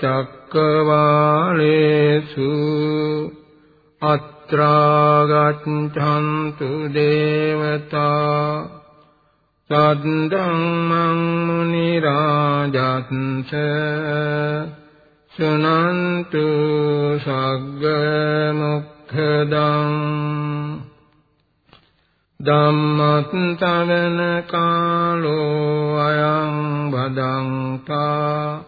චක්කවාලේසු අත්‍රාගච්ඡන්තු දේවතා සද්දම්මං මුනි රාජත්ස සුනන්තු සග්ග මොක්ඛදං ධම්මත්තරණ කාලෝ අයං බදංතා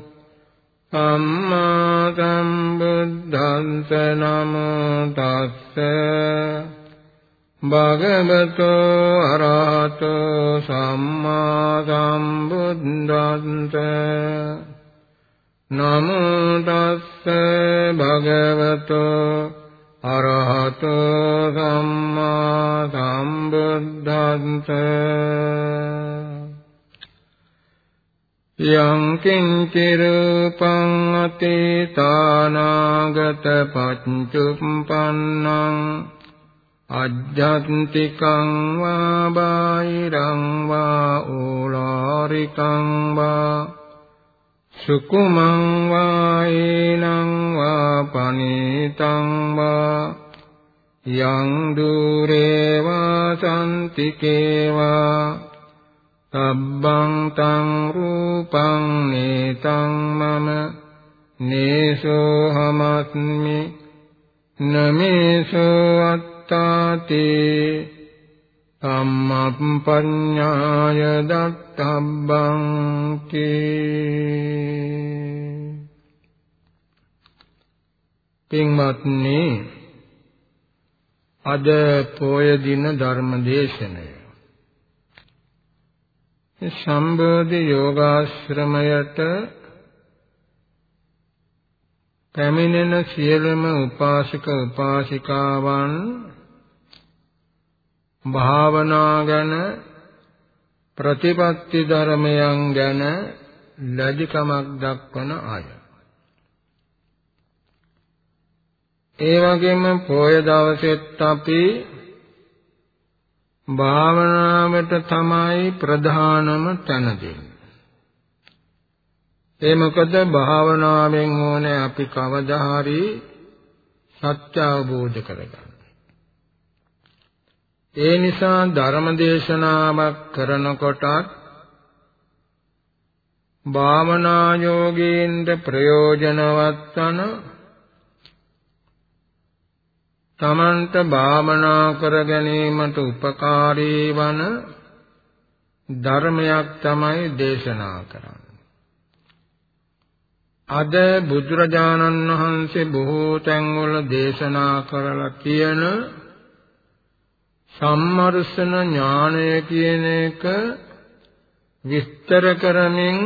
සම්මා සම්බුද්දන්ස නමෝ තස්ස භගවතෝ අරහතෝ සම්මා සම්බුද්දන්ස නමෝ තස්ස භගවතෝ අරහතෝ සම්මා සම්බුද්දන්ත යං කිංචි රූපං අතීතානාගත පච්චුප්පන්නං අජ්ජන්තිකං වා බාහිරං වා ඕලාරිකං වා සුකුමං වායේනං වා පනීතං වා යං දුරේ වාසන්තිකේ වා තබ්බං තං රූපං නේතං මම නේසෝ හමස්මි නමේසෝ අත්තාති සම්මප්පඤ්ඤාය දත්තබ්බං කේ පින්වත්නි අද පොය දින ධර්ම දේශනය. සම්බෝධි යෝගාශ්‍රමයට පැමිණෙන සියලුම උපාසක උපාසිකාවන් භාවනා ගැන ප්‍රතිපත්ති ධර්මයන් ගැන ලැජිකමක් දක්වන අය. ඒ වගේම පොය දවසෙත් අපි භාවනාවට තමයි ප්‍රධානම තැන දෙන්නේ. ඒ මොකද භාවනාවෙන් ඕනේ අපි කවදා හරි සත්‍ය අවබෝධ කරගන්න. ඒ නිසා ධර්ම දේශනාවක් කරනකොටත් භාවනා යෝගීන්ද ප්‍රයෝජනවත් වන තමන්ට භාවනා කර ගැනීමට උපකාරී වන ධර්මයක් තමයි දේශනා කරන්නේ. අද බුදුරජාණන් වහන්සේ බොහෝ තැන්වල දේශනා කරලා කියන සම්මර්ෂණ ඥානය කියන එක විස්තර කරමින්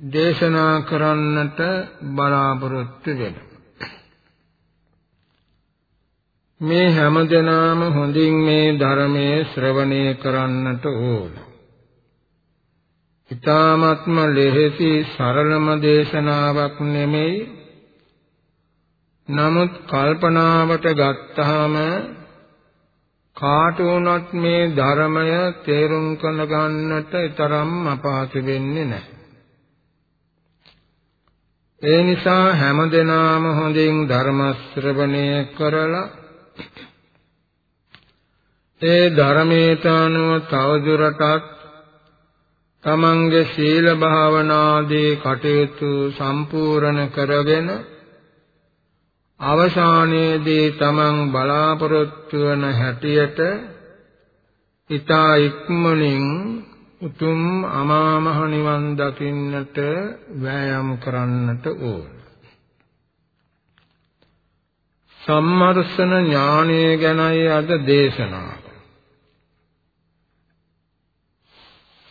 දේශනා කරන්නට බලාපොරොත්තු වෙනවා. මේ හැමදෙනාම හොඳින් මේ ධර්මයේ ශ්‍රවණය කරන්නට ඕන. ඊ타ත්ම ලෙහෙසි සරලම දේශනාවක් නෙමෙයි. නමුත් කල්පනාවට ගත්තාම කාට වුණත් මේ ධර්මය තේරුම් කරගන්නට තරම් අපහසු වෙන්නේ නැහැ. ඒ නිසා හැමදෙනාම හොඳින් ධර්ම ශ්‍රවණය කරලා ඒ ධර්මයට අනුව තවදුරටත් තමන්ගේ සීල භාවනාදී කටයුතු සම්පූර්ණ කරගෙන අවසානයේදී තමන් බලාපොරොත්තු වන හැටියට ඊතා ඉක්මනින් උතුම් අමා මහ නිවන් දකින්නට වෑයම් කරන්නට ඕන. සම්මර්ෂණ ඥානය ගැනයි අද දේශනාව.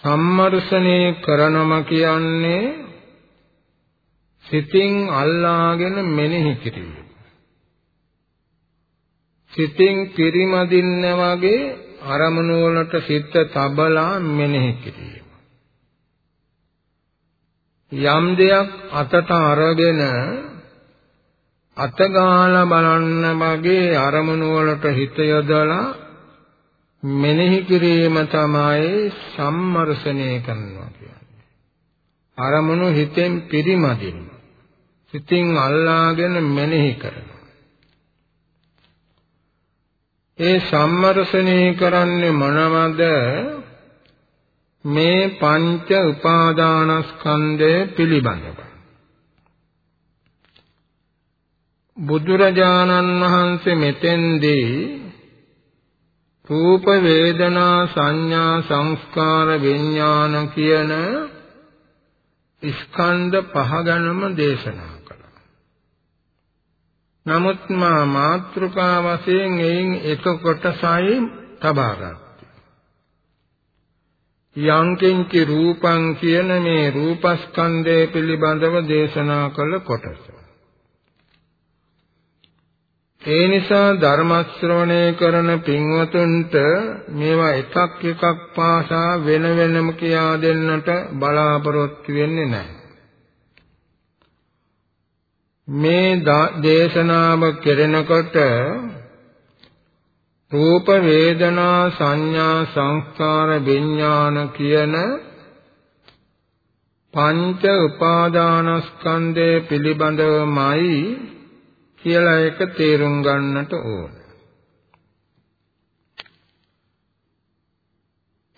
සම්මර්ෂණේ කරනම කියන්නේ සිතින් අල්ලාගෙන මෙනෙහි කිරීම. සිතින් පිරිමදින්න වගේ අරමුණු වලට සිත තබලා මෙනෙහි කිරීම. යම් දෙයක් අතට අරගෙන අතගාලා බලන්න වගේ අරමුණු වලට හිත යොදලා මෙනෙහි කිරීම තමයි සම්මර්ෂණය කරනවා කියන්නේ. අරමුණු හිතෙන් පිරිමදින්න. සිතින් අල්ලාගෙන මෙනෙහි කරනවා. ඒ සම්මර්ෂණය කරන්නේ මොනවද? මේ පංච උපාදානස්කන්ධය පිළිබඳව. බුදුරජාණන් වහන්සේ මෙතෙන්දී රූප වේදනා සංඥා සංස්කාර විඥාන කියන ස්කන්ධ පහ ගැනම දේශනා නමුත් මා මාත්‍රිකා වශයෙන් එයින් එක කොටසයි තබා ගත්තා. යංකින්චි රූපං කියන මේ රූපස්කන්ධය පිළිබඳව දේශනා කළ කොටස. ඒ නිසා ධර්ම ශ්‍රවණය කරන පින්වතුන්ට මේවා එකක් එකක් පාසා වෙන වෙනම කියා දෙන්නට බලාපොරොත්තු වෙන්නේ නැහැ. මේ දේශනාව කෙරෙනකොට රූප වේදනා සංඥා සංස්කාර විඥාන කියන පංච උපාදානස්කන්ධය පිළිබඳවමයි කියලා එක තේරුම් ගන්නට ඕන.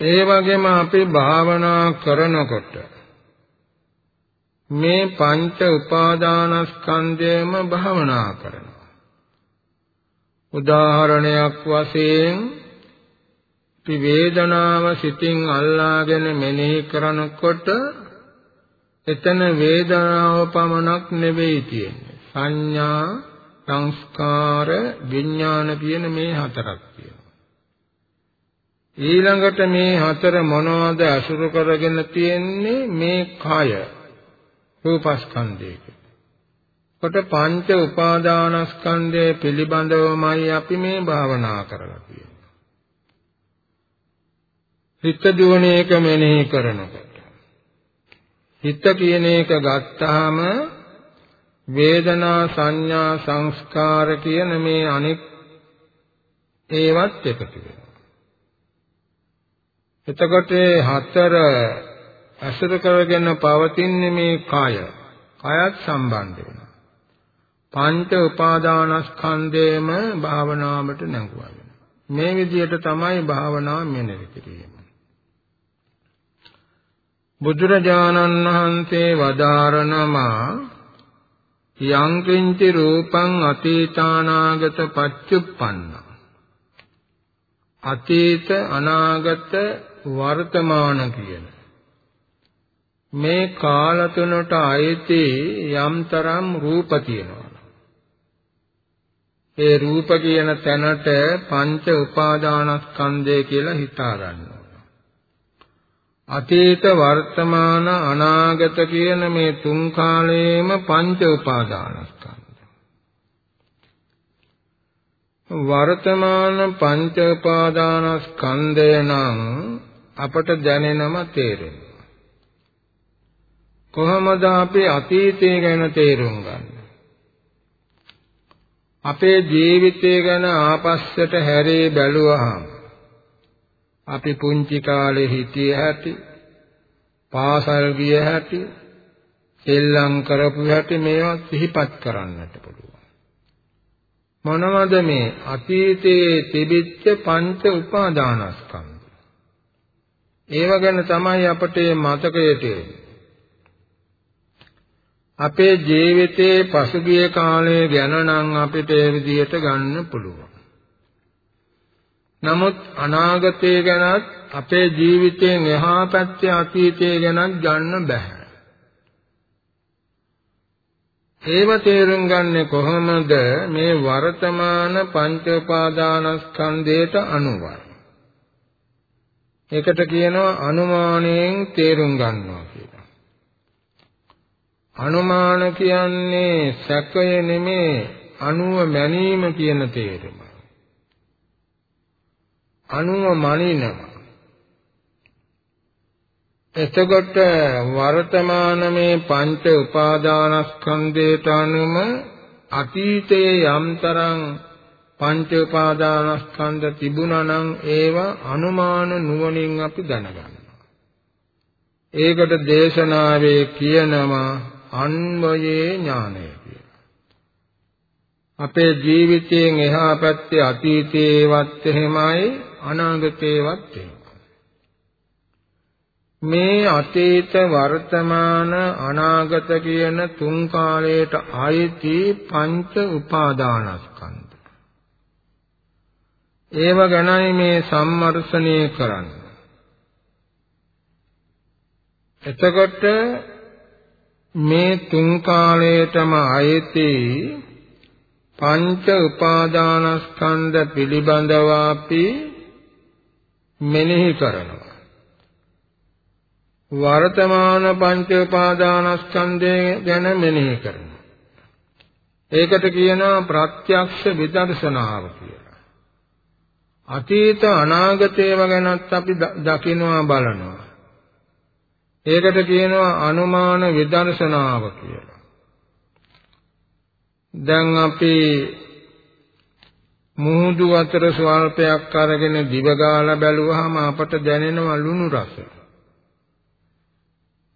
ඒ වගේම අපි භාවනා කරනකොට මේ පංච උපාදානස්කන්ධයම භවනා කරනවා. උදාහරණයක් වශයෙන් අපි වේදනාව සිතින් අල්ලාගෙන මෙනෙහි කරනකොට එතන වේදනාව පමණක් නෙවෙයි තියෙන්නේ. සංඥා, සංස්කාර, විඥාන කියන මේ හතරක් තියෙනවා. ඊළඟට මේ හතර මොනවද අසුර කරගෙන තියෙන්නේ මේ කය රූපස්කන්ධයක. කොට පංච උපාදානස්කන්ධය පිළිබඳවමයි අපි මේ භාවනා කරලා තියෙන්නේ. හිත දුවන එක මෙනෙහි කරනකොට. හිත කියන එක ගත්තාම වේදනා සංඥා සංස්කාර කියන මේ අනිත් ඒවත් එකතු වෙනවා. එතකොට හතර ඇසුර කරගෙන පවතින්නේ මේ කය. කයත් සම්බන්ධ වෙනවා. පංච උපාදානස්කන්ධයම භාවනාවට නැඟුවා වෙනවා. මේ විදිහට තමයි භාවනාව මෙනෙහි කිරීම. බුදුරජාණන් වහන්සේ වදාරනමා යං කිංචි රූපං අතීතානාගත පච්චුප්පන්න අතීත අනාගත වර්තමාන කියන මේ කාල තුනට අයිති යම්තරම් රූප තියෙනවා. ඒ රූප කියන තැනට පංච උපාදානස්කන්ධය කියලා හිතා ගන්නවා. අතීත වර්තමාන අනාගත කියන මේ තුන් කාලයේම පංච උපාදානස්කන්ධ. වර්තමාන පංච උපාදානස්කන්ධය නම් අපට දැනෙනම තේරෙනවා. කොහොමද අපි අතීතය ගැන තේරුම් ගන්න? අපේ ජීවිතය ගැන ආපස්සට හැරේ බැලුවහම අපි පුංචි කාලේ හිටිය හැටි, පාසල් ගිය හැටි, සෙල්ලම් කරපු හැටි මේවා සිහිපත් කරන්නට පුළුවන්. මොනවද මේ අතීතයේ තිබිච්ච පංච උපාදානස්කන්ධ? ඒව ගැන තමයි අපට මතකයට එන්නේ. අපේ ජීවිතයේ පසුගිය කාලය ගැන නම් අපිට ඒ විදිහට ගන්න පුළුවන්. නමුත් අනාගතය ගැනත් අපේ ජීවිතයෙන් එහා පැත්තේ අතීතය ගැනත් ගන්න බෑ. ඒව තේරුම් ගන්නේ කොහොමද මේ වර්තමාන පංච උපාදානස්කන්ධයට අනුවයි. ඒකට කියනවා අනුමානයෙන් තේරුම් ගන්නවා කියලා. අනුමාන කියන්නේ සැකය නෙමේ අනුව මැනීම කියන තේරුම. අනුව මනිනවා එතකොට වර්තමාන මේ පංච උපාදානස්කන්ධයට අනුම අතීතයේ යම්තරම් පංච උපාදානස්කන්ධ තිබුණා නම් ඒවා අනුමාන නුවණින් අපි දැනගන්නවා. ඒකට දේශනාවේ කියනවා අන්වයේ ඥානය කියලා. අපේ ජීවිතයෙන් එහා පැත්තේ අතීතේවත් එහෙමයි අනාගතේවත් මේ අතීත වර්තමාන අනාගත කියන තුන් කාලයට ආйти පංච උපාදානස්කන්ධ. ඒව ගැනයි මේ සම්මර්ෂණය කරන්නේ. එතකොට මේ තුන් කාලයටම ආйти පංච උපාදානස්කන්ධ පිළිබඳව අපි මෙනෙහි කරනවා. වර්තමාන පංච උපාදානස්කන්ධය ගැන මෙනෙහි කරනවා. ඒකට කියනවා ප්‍රත්‍යක්ෂ විදර්ශනාව කියලා. අතීත අනාගතේව ගැනත් අපි දකිනවා බලනවා. ඒකට කියනවා අනුමාන විදර්ශනාව කියලා. දැන් අපි මුහුදු අතර ස්වල්පයක් අරගෙන දිව ගාලා බැලුවහම අපට දැනෙනවා ලුණු රස.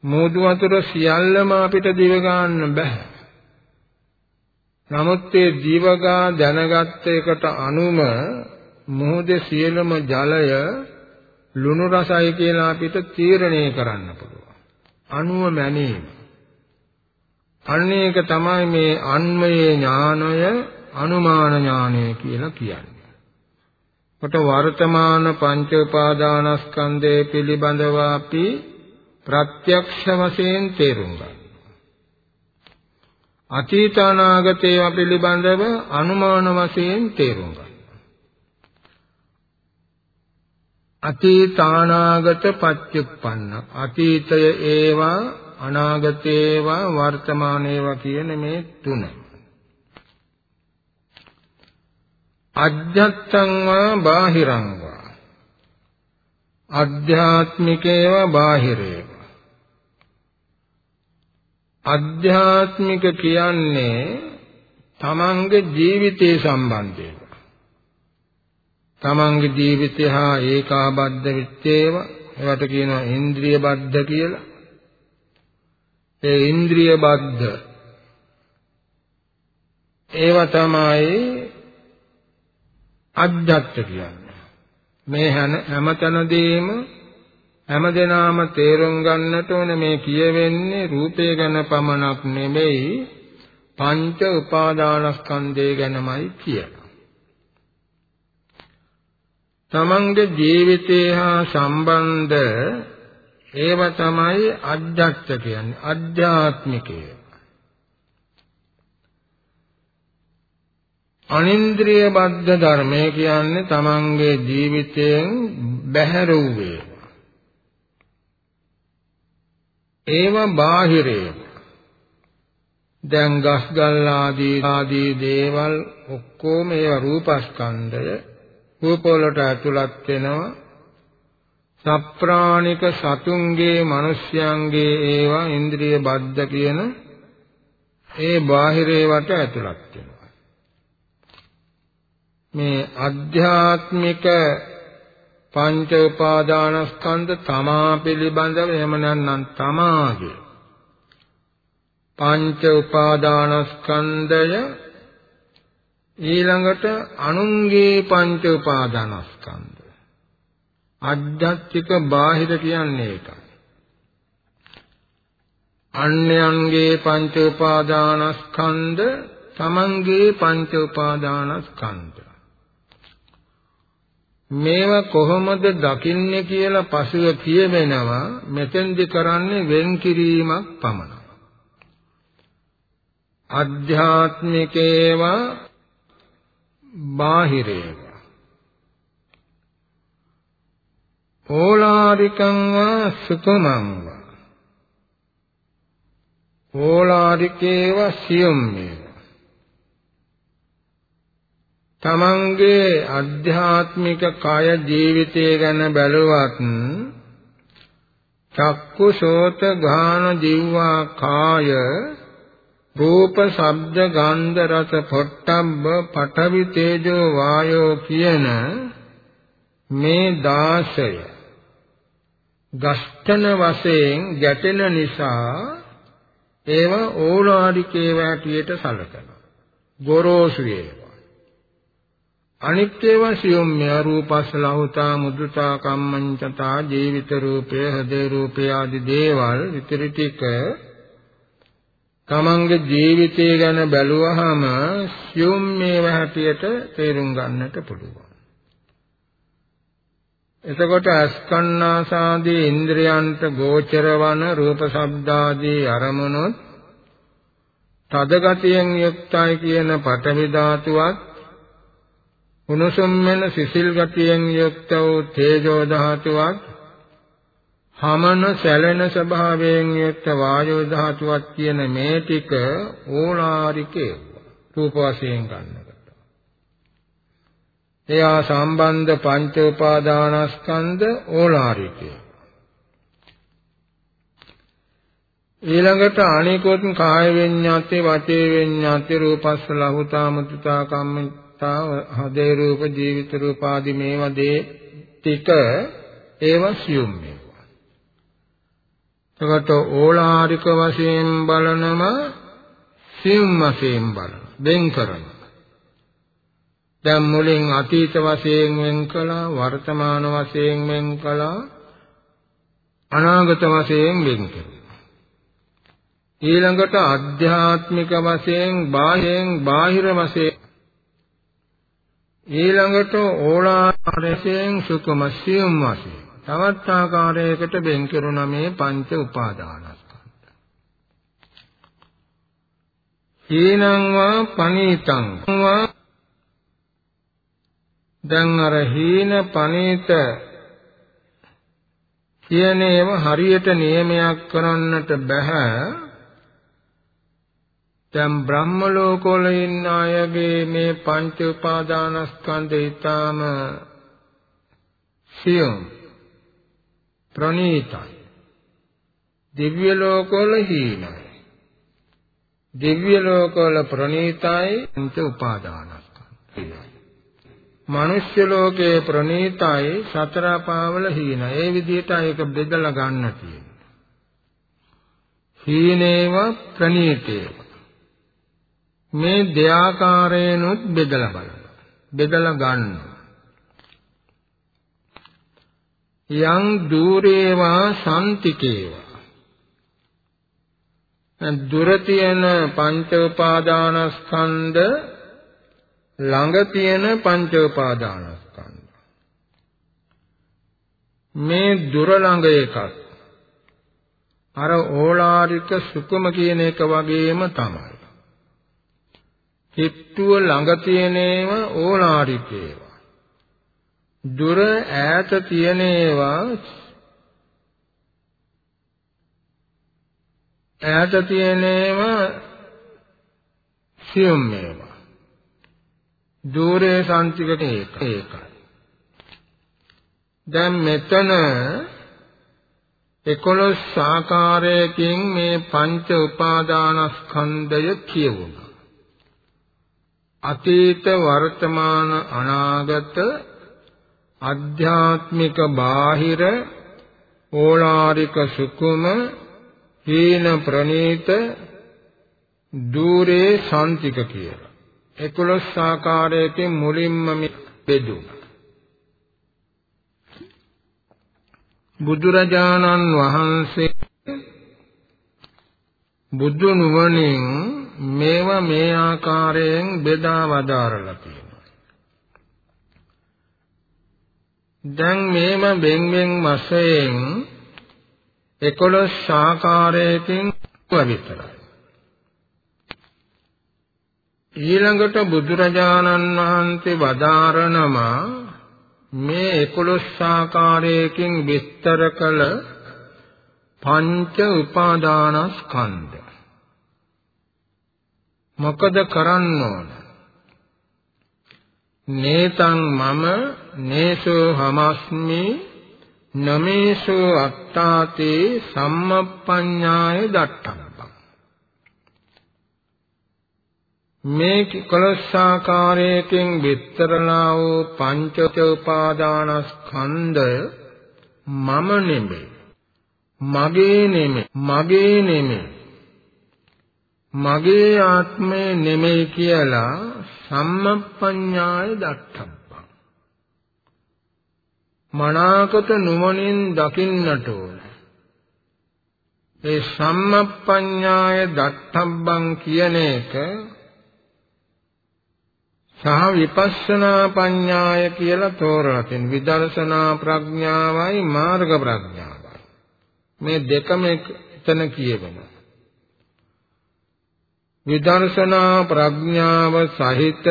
මෝදු වතුර සියල්ලම අපිට දිව ගන්න බෑ. නමුත් ඒ දිවගා දැනගත් එකට අනුම මොහොතේ සියලුම ජලය ලුණු රසයි කියලා අපිට තීරණය කරන්න පුළුවන්. අනුව මැනීම. අන්නේක තමයි මේ අන්මයේ ඥානය අනුමාන ඥානය කියලා කියන්නේ. කොට වර්තමාන පංච උපාදානස්කන්ධය පිළිබඳව අපි ප්‍රත්‍යක්ෂ වශයෙන් තේරුම් ගන්න. අතීත අනාගතය පිළිබඳව අනුමාන වශයෙන් තේරුම් ගන්න. අතීතානාගත පච්චුප්පන්න අතීතය ඒවා අනාගතේවා වර්තමානේවා කියන මේ තුන. අජ්ජත්තං වා බාහිරං වා. අධ්‍යාත්මිකේවා බාහිරේවා. අධ්‍යාත්මික කියන්නේ තමන්ගේ ජීවිතේ සම්බන්ධයෙන්. තමන්ගේ ජීවිතය හා ඒකාබද්ධ විත්තේව ඒවට කියනවා ඉන්ද්‍රිය බද්ධ කියලා. ඒ ඉන්ද්‍රිය බද්ධ ඒව තමයි අධ්‍යාත්ම කියන්නේ මේ හැමතැනදීම හැමදෙනාම තේරුම් ගන්නට ඕන මේ කියවෙන්නේ රූපය ගැන පමණක් නෙමෙයි පංච උපාදානස්කන්ධය ගැනමයි කියලා. තමන්ගේ ජීවිතය හා සම්බන්ධ ඒව තමයි අධ්‍යාත්ම කියන්නේ අධ්‍යාත්මිකය. අනින්ද්‍රිය බද්ධ ධර්මය කියන්නේ තමන්ගේ ජීවිතයෙන් බැහැර වූ ඒවා බාහිරේ දැන් ගස් ගල් ආදී ආදී දේවල් ඔක්කොම ඒවා රූපස්කන්ධය රූප වලට ඇතුළත් වෙනවා. සප්‍රාණික සතුන්ගේ මිනිස්යන්ගේ ඒවා ඉන්ද්‍රිය බද්ධ කියන ඒ බාහිරේවට ඇතුළත් වෙනවා. මේ අධ්‍යාත්මික පංච උපාදානස්කන්ධ තමා පිළිබඳව එහෙම නැත්නම් තමාගේ පංච උපාදානස්කන්ධය ඊළඟට අනුන්ගේ පංච උපාදානස්කන්ධ. අධ්‍යාත්මික බාහිර කියන්නේ ඒකයි අන්‍යයන්ගේ පංච උපාදානස්කන්ධ තමන්ගේ පංච උපාදානස්කන්ධ. මේවා කොහොමද දකින්නේ කියලා පසුව කියවෙනවා මෙතෙන්දි කරන්නේ වෙන් කිරීමක් පමණයි. අධ්‍යාත්මිකේවා බාහිරේවා. ඕලාරිකං වා සුතමං වා ඕලාරිකේවා සියුම් වේවා තමන්ගේ අධ්‍යාත්මික කාය ජීවිතය ගැන බැලුවත් චක්කු සෝත ගාන දිව්වා කාය රූප ශබ්ද ගන්ධ රස පොට්ටබ්බ පඨවි තේජෝ වායෝ කියන මේ 16 ගස්තන වශයෙන් ගැටෙන නිසා ඒව ඕලාරිකේ වැටියට සලකනවා ගොරෝසු ඒවා අනිත් ඒවා සියුම් මෙ රූපස් ලහුතා මුද්‍රතා කම්මංචතා ජීවිත රූපය හදේ රූපය ආදී දේවල් විතරි ටික තමන්ගේ ජීවිතය ගැන බැලුවහම සියුම් මේවා හැටියට තේරුම් ගන්නට පුළුවන්. එතකොට අස්කන්නාසාදී ඉන්ද්‍රයන්ට ගෝචර වන රූප ශබ්දාදී අරමුණුත් තදගතියෙන් යුක්තයි කියන පඨවි ධාතුවත් උණුසුම් වෙන සිසිල් ගතියෙන් යුක්ත වූ තේජෝ ධාතුවත් හමන සැලෙන ස්වභාවයෙන් යුක්ත වායෝ ධාතුවක් කියන මේ ටික ඕලාරිකේ රූප වශයෙන් ගන්නකොට. එයා සම්බන්ධ පංච උපාදානස්කන්ධ ඕලාරිකේ. ඊළඟට අනිකොත් කාය විඤ්ඤාති වාචේ විඤ්ඤාති රූපස්ස ලහුතා මුතුතා කම්මිතා හදේ රූප ජීවිත රූප ආදී මේවා දේ ටික ඒවා සියුම් මේ එතකොට ඕලාරික වශයෙන් බලනම සියුම් වශයෙන් බලන වෙන් කරන දැන් මුලින් අතීත වශයෙන් වෙන් කළා වර්තමාන වශයෙන් වෙන් කළා අනාගත වශයෙන් වෙන් කළා ඊළඟට ආධ්‍යාත්මික වශයෙන් බාහිරෙන් බාහිර වශයෙන් ඊළඟට ඕලාරිකයෙන් සුකම සියුම් වශයෙන් තවත් ආකාරයකට වෙන් කෙරුණ මේ පංච උපාදානස්කන්ධ. හීනං වා පනීතං වා දැන් අර හීන පනීත කියන ඒවා හරියට නියමයක් කරන්නට බෑ දැන් බ්‍රහ්ම ලෝකවල ඉන්න අයගේ මේ පංච උපාදානස්කන්ධ ඊටාම සියුම් ප්‍රණීතයි. දිව්‍ය ලෝකවල හීනයි. දිව්‍ය ලෝකවල ප්‍රණීතයි පංච උපාදානස්කන්ධයි. මනුෂ්‍ය ලෝකයේ ප්‍රණීතයි සතර පාවල හීනයි. ඒ විදිහට ඒක බෙදලා ගන්න තියෙනවා. හීනේව ප්‍රණීතේව මේ දෙආකාරයෙන්ුත් බෙදලා බලන්න. බෙදලා ගන්නවා. යං দূරේවා සම්තිකේවා දුර තියෙන පංච උපාදානස්කන්ධ ළඟ තියෙන පංච උපාදානස්කන්ධ මේ දුර ළඟ එකක් අර ඕලාරික සුකුම කියන එක වගේම තමයි. කිට්ටුව ළඟ තියෙන ඒවා ඕලාරිකේවා දුර ඈත තියෙන ඒවා ඈත තියෙන ඒවා සියුම් ඒවා. දුරේ සාන්තිකට ඒකයි දැන් මෙතන 11 ආකාරයකින් මේ පංච උපාදානස්කන්ධය කියවුණා. අතීත වර්තමාන අනාගත අධ්‍යාත්මික බාහිර ඕලාරික සුකුම හීන ප්‍රනීත দূරේ සාන්තික කියලා. 11 ආකාරයකින් මුලින්ම බෙදුණා බුදුරජාණන් වහන්සේ බුදු නුවණින් මේවා මේ ආකාරයෙන් බෙදා වදාරලා තියෙනවා දැන් මේම බෙන්වෙන් වශයෙන් 11 ආකාරයකින් විතරයි. ඊළඟට බුදුරජාණන් වහන්සේ වදාරනම මේ 11 ආකාරයකින් විස්තර කළ පංච උපාදානස්කන්ධ. මොකද කරන්න ඕන? නේතං මම නේසෝ හමස්මි නමේසෝ අත්තාතේ සම්මප්පඤ්ඤාය දට්ඨම්පං මේ කලස්සාකාරයෙන් විතරලා වූ පංච උපාදානස්කන්ධය මම නෙමෙයි. මගේ නෙමෙයි. මගේ නෙමෙයි. මගේ ආත්මය නෙමෙයි කියලා සම්මප්පඤ්ඤාය දත්තම්පං මනාකට නුවණින් දකින්නට ඕන. ඒ සම්මප්පඤ්ඤාය දත්තම්බං කියන එක සහ විපස්සනා පඤ්ඤාය කියලා තෝරලා තියෙන විදර්ශනා ප්‍රඥාවයි මාර්ග ප්‍රඥාවයි මේ දෙකම එතන කියවෙනවා විදර්ශනා ප්‍රඥාව සහිත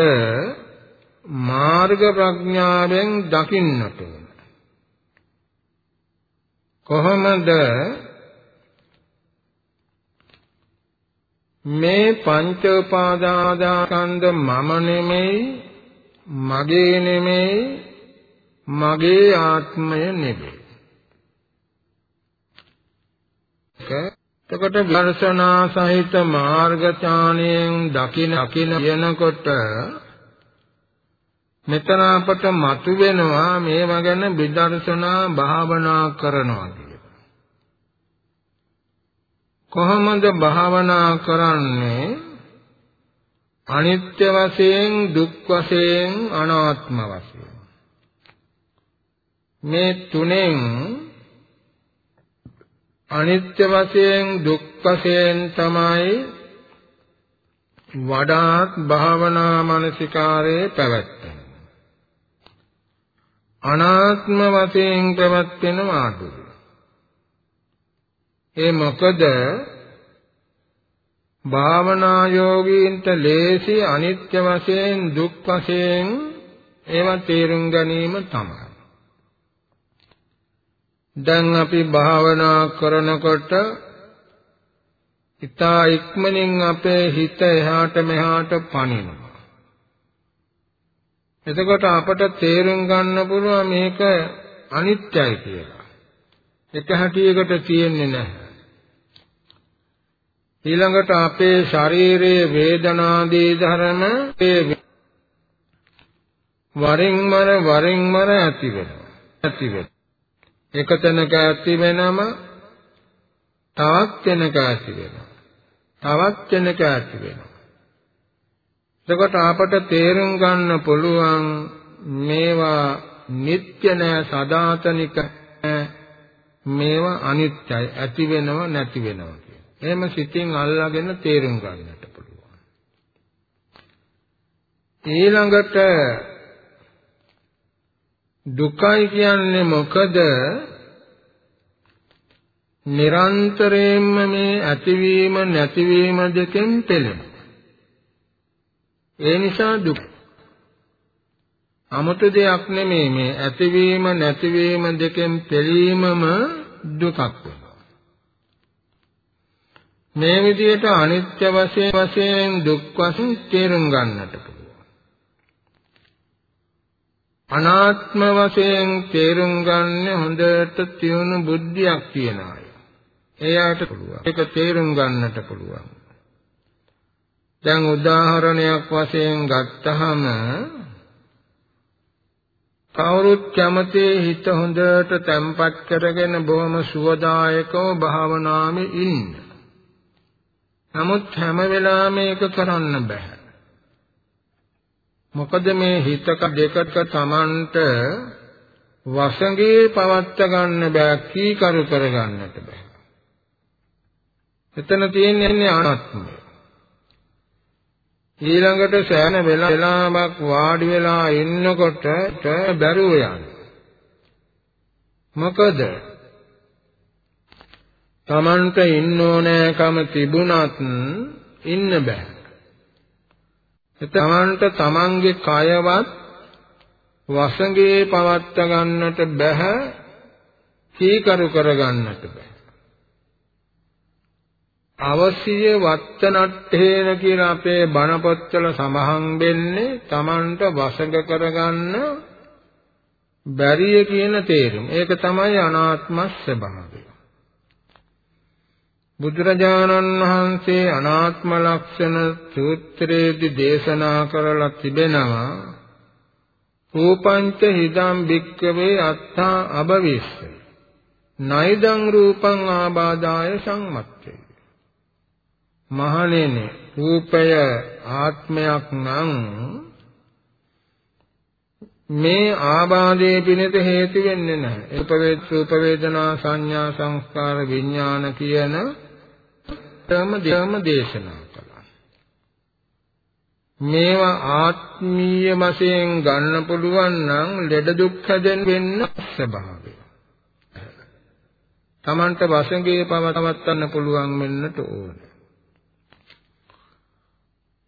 මාර්ග ප්‍රඥාවෙන් දකින්නට ඕන. කොහොමද මේ පංච උපාදානස්කන්ධ මම නෙමෙයි මගේ නෙමෙයි මගේ ආත්මය නෙමෙයි. එතකොට විදර්ශනා සහිත මාර්ගචානයෙන් දකින අකින යනකොට මෙතන අපට මතුවෙනවා මේවා ගැන විදර්ශනා භාවනා කරනවා කියලා. කොහොමද භාවනා කරන්නේ? අනිත්‍ය වශයෙන්, දුක් වශයෙන්, අනාත්ම වශයෙන්. මේ තුනෙන් අනිත්‍ය වශයෙන් දුක් වශයෙන් තමයි වඩාත් භාවනා මානසිකාරයේ පැවැත්වෙන. අනාත්ම වශයෙන් පැවැත්වෙන වාදුයි. ඒ මොකද භාවනා යෝගීන්ට ලේසි අනිත්‍ය වශයෙන් දුක් වශයෙන් ඒවා තේරුම් ගැනීම තමයි. දැන් අපි භාවනා කරනකොට ඊතා ඉක්මනින් අපේ හිත එහාට මෙහාට පනිනවා. එතකොට අපට තේරුම් ගන්න පුළුවන් මේක අනිත්‍යයි කියලා. එක හැටියකට තියෙන්නේ නැහැ. ඊළඟට අපේ ශරීරයේ වේදනාදී ධර්ම වරින් මර වරින් මර ඇති වෙනවා. ඇති වෙනවා. එක තැනක ඇති වෙනම තවත් තැනක ඇති වෙනවා. තවත් තැනක ඇති වෙනවා. එතකොට අපට තේරුම් ගන්න පුළුවන් මේවා නিত্য නෑ සදාතනික මේවා අනිත්‍යයි ඇති වෙනව නැති වෙනව කියන. එහෙම සිතින් අල්ලාගෙන තේරුම් ගන්නට පුළුවන්. ඊළඟට දුකයි කියන්නේ මොකද? නිරන්තරයෙන්ම මේ ඇතිවීම නැතිවීම දෙකෙන් පෙළෙන. ඒ නිසා දුක්. 아무ත දෙයක් නෙමෙයි මේ ඇතිවීම නැතිවීම දෙකෙන් පෙළීමම දුකක් වෙනවා. මේ විදිහට අනිත්‍ය වශයෙන් වශයෙන් දුක් වශයෙන් තේරුම් ගන්නට අනාත්ම වශයෙන් තේරුම් ගන්න හොඳට තියුණු බුද්ධියක් තියන අය. එයාට පුළුවන්. ඒක තේරුම් ගන්නට පුළුවන්. දැන් උදාහරණයක් වශයෙන් ගත්තහම කවුරුත් කැමති හිත හොඳට තැම්පත් කරගෙන බොහොම සුවදායකව භාවනාවේ ඉන්න. නමුත් හැම වෙලාවෙම ඒක කරන්න බෑ. මොකද මේ හිතක දෙකක Tamanට වසඟේ පවත්ත ගන්න බෑ කීකරු කර ගන්නට බෑ. එතන තියෙන්නේ අනාත්මය. ඊළඟට සෑම වෙලාවක් වාඩි වෙලා ඉන්නකොට බැරුව යනවා. මොකද Tamanට ඉන්න ඕනෑකම තිබුණත් ඉන්න බෑ. තමන්ට තමන්ගේ කයවත් වසඟේ පවත්ත ගන්නට බෑ කීකරු කර ගන්නට බෑ අවසිය වත්තනට්ඨේන කියලා අපේ බණ පොත්වල සඳහන් වෙන්නේ Tamanට වසඟ කරගන්න බැරිය කියන තේරුම. ඒක තමයි අනාත්ම ස්වභාවය. බුදුරජාණන් වහන්සේ අනාත්ම ලක්ෂණ සූත්‍රයේදී දේශනා කරලා තිබෙනවා. රූපංච හිදම් භික්කවේ අත්තා අබවිස්ස නයිදං රූපං ආබාදාය සම්මත්තේ මහණෙනි රූපය ආත්මයක් නම් මේ ආබාධයේ පිණිස හේතු වෙන්නේ නැහැ. රූප වේද රූප වේදනා සංඥා සංස්කාර විඥාන කියන ධර්ම ධර්ම දේශනා කළා. මේවා ආත්මීය වශයෙන් ගන්න පුළුවන් නම් ලෙඩ දුක් හැදෙන්න වෙන්න ස්වභාවය. Tamanට වසඟේ පවත්වන්න පුළුවන් වෙන්නට ඕනේ.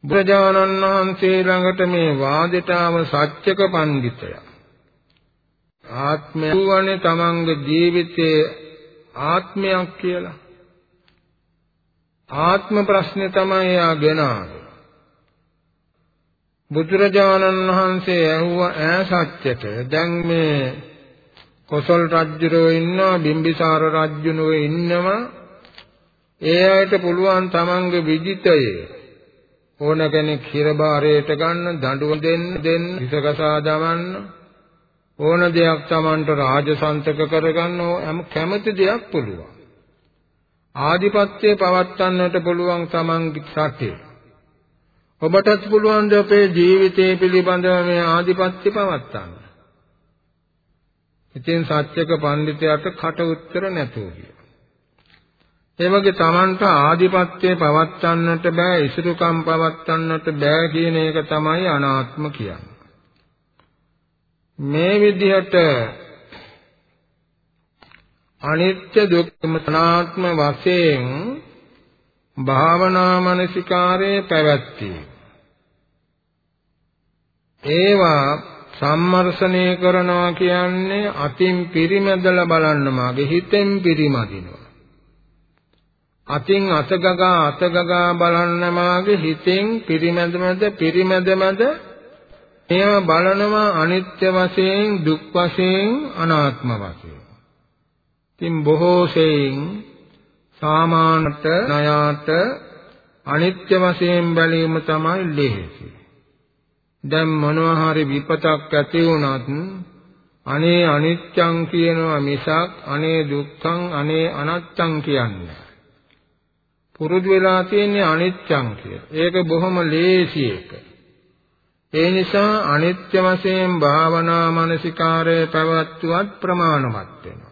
බුදුජානන් වහන්සේ ළඟට මේ වාදයට ආව සත්‍යක පඬිතයා ආත්මය වනේ තමන්ගේ ජීවිතයේ ආත්මයක් කියලා ආත්ම ප්‍රශ්නේ තමයි එයා ගෙනාවේ. බුදුරජාණන් වහන්සේ ඇහුවා ඈ සත්‍යයට. දැන් මේ කොසල් රජුරෝ ඉන්නවා බිම්බිසාර රජුනෝ ඉන්නවා. ඒ අයට පුළුවන් තමන්ගේ විජිතයේ ඕන කෙනෙක් හිරබාරයට ගන්න දඬුවම් දෙන්න දෙන්න විසකසා දමන්න. ඕන දෙයක් Tamanට රාජසන්තක කරගන්න හැම කැමති දෙයක් පුළුවන්. ආධිපත්‍යය පවත්වන්නට පුළුවන් Tamanගේ රටේ ඔබටත් පුළුවන් ද අපේ ජීවිතය පිළිබඳව මේ ආධිපත්‍ය පවත්වන්න? ඉතින් සත්‍යක පඬිතයාට කට උත්තර නැතුව ගියා. ඒ වගේ Tamanට ආධිපත්‍යය පවත්වන්නට බෑ ඉසුරුකම් පවත්වන්නට බෑ කියන එක තමයි අනාත්ම කියන්නේ. මේ විදිහට අනිත්‍ය දුක්ඛ අනාත්ම වශයෙන් භාවනා මනසිකාරයේ පැවැත්වීම. ඒවා සම්මර්ෂණය කරනවා කියන්නේ අතින් පිරිමැදලා බලන්න මාගේ හිතෙන් පිරිමදිනවා. අතින් අතගගා අතගගා බලන්න මාගේ හිතෙන් පිරිමැදමැද පිරිමැදමැද ඒව බලනවා අනිත්‍ය වශයෙන් දුක් වශයෙන් අනාත්ම වශයෙන්. ඉතින් බොහෝ සෙයින් සාමාන්‍යත ණයාට අනිත්‍ය වශයෙන් බැලීම තමයි ලෙහෙසි. දැන් මොනවා හරි විපතක් ඇති වුණත් අනේ අනිත්‍යං කියනවා මිසක් අනේ දුක්ඛං අනේ අනත්තං කියන්නේ පුරුදු වෙලා තියෙන්නේ අනිත්‍යං කියලා. ඒක බොහොම ලේසි එක. ඒ නිසා අනිත්‍ය වශයෙන් භාවනා මානසිකාරය පැවැත්වුවත් ප්‍රමාණවත් වෙනවා.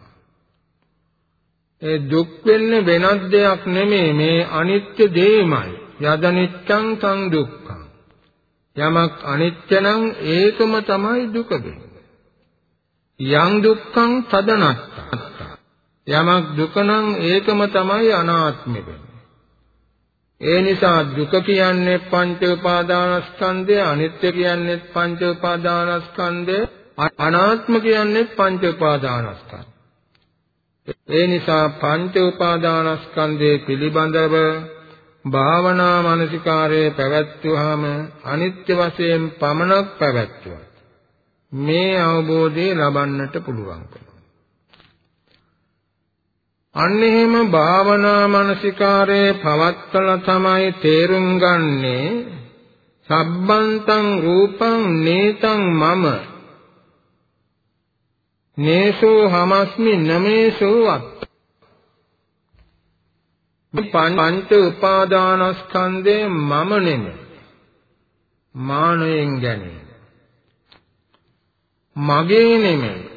ඒ දුක් වෙන්නේ වෙනත් දෙයක් නෙමෙයි මේ අනිත්‍ය දෙයමයි. යදනිච්ඡං තං දුක්ඛං. යමක් අනිත්‍ය නම් ඒකම තමයි දුක වෙන්නේ. යං දුක්ඛං තදනත්තා. යමක් දුක නම් ඒකම තමයි අනාත්මෙ වෙන්නේ. ඒ නිසා දුක කියන්නේ පංච උපාදානස්කන්ධය අනිත්‍ය කියන්නේ පංච උපාදානස්කන්ධය අනාත්ම කියන්නේ පංච උපාදානස්කන්ධය ඒ නිසා පංච උපාදානස්කන්ධයේ පිළිබඳව භාවනා මානසිකාරයේ පැවැත්වුවාම අනිත්‍ය වශයෙන් පමණක් පැවැත්වුවා මේ අවබෝධය ලබන්නට පුළුවන්කම අන්න එහෙම භාවනා මානසිකාරයේ පවත්තලා තමයි තේරුම් ගන්නේ සබ්බන්තං රූපං නේතං මම නේසෝ හමස්මි නමේසෝ අත් පංච උපාදානස්කන්ධේ මම නෙමෙයි. මානයෙන් ගැනීම. මගේ නෙමෙයි.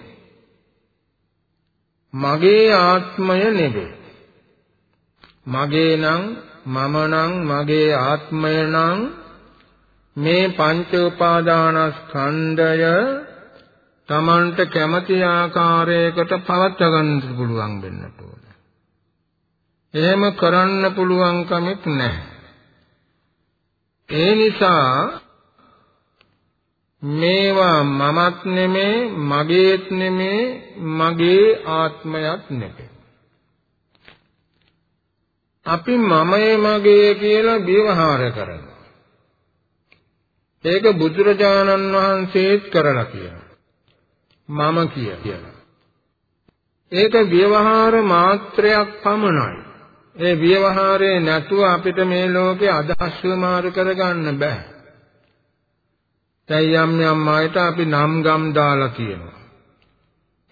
මගේ ආත්මය නෙවේ. මගේ නම් මම නම් මගේ ආත්මය නම් මේ පංච උපාදානස්කන්ධය Tamanට කැමති ආකාරයකට පවත් ගන්න පුළුවන් වෙන්නට ඕන. එහෙම කරන්න පුළුවන් කමක් නැහැ. ඒ නිසා මේවා මමත් නෙමේ මගේත් නෙමේ මගේ ආත්මයක් නෙමේ අපි මමයේ මගේ කියලා ව්‍යවහාර කරනවා. ඒක බුදුරජාණන් වහන්සේත් කරලා කියනවා. මම කියලා. ඒක ව්‍යවහාර මාත්‍රයක් පමණයි. ඒ ව්‍යවහාරේ නැතුව අපිට මේ ලෝකේ අදහස් මාරු කරගන්න බෑ. දැන් යම් යම් අයට අපි නම් ගම් දාලා කියනවා.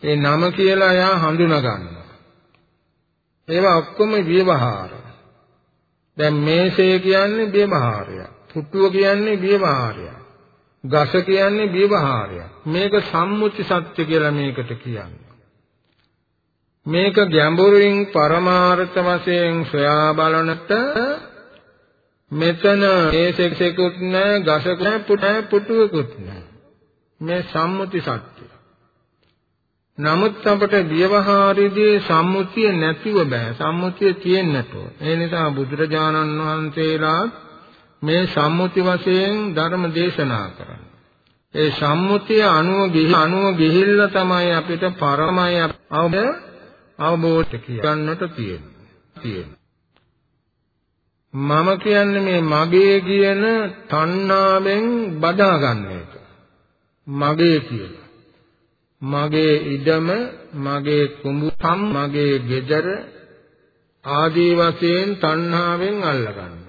ඒ නම කියලා එයා හඳුනා ගන්නවා. ඒවා ඔක්කොම ව්‍යවහාර. දැන් මේසේ කියන්නේ ව්‍යවහාරයක්. පුටුව කියන්නේ ව්‍යවහාරයක්. ගස කියන්නේ ව්‍යවහාරයක්. මේක සම්මුති සත්‍ය කියලා මේකට කියන්නේ. මේක ගැඹුරින් පරමාර්ථ වශයෙන් සොයා බලනට මෙතන ඒසෙකුත් නැහැ ගසකුත් නැහැ පුටුවකුත් නැහැ මේ සම්මුති සත්‍ය නමුත් අපට ව්‍යවහාරයේදී සම්මුතිය නැතිව බෑ සම්මුතිය තියෙන්නට ඒ නිසා බුදුරජාණන් වහන්සේලා මේ සම්මුති වශයෙන් ධර්ම දේශනා කරන්නේ ඒ සම්මුතිය අනුව ගිහි අනුව ගිහිල්ලා තමයි අපිට පරමය අවබෝධ අවබෝධ කරගන්නට තියෙන්නේ. මම කියන්නේ මේ මගේ කියන තණ්හාවෙන් බදා ගන්න එක. මගේ කියලා. මගේ ඉඩම, මගේ කුඹුකම්, මගේ ගෙදර ආදී වශයෙන් තණ්හාවෙන් අල්ලගන්නවා.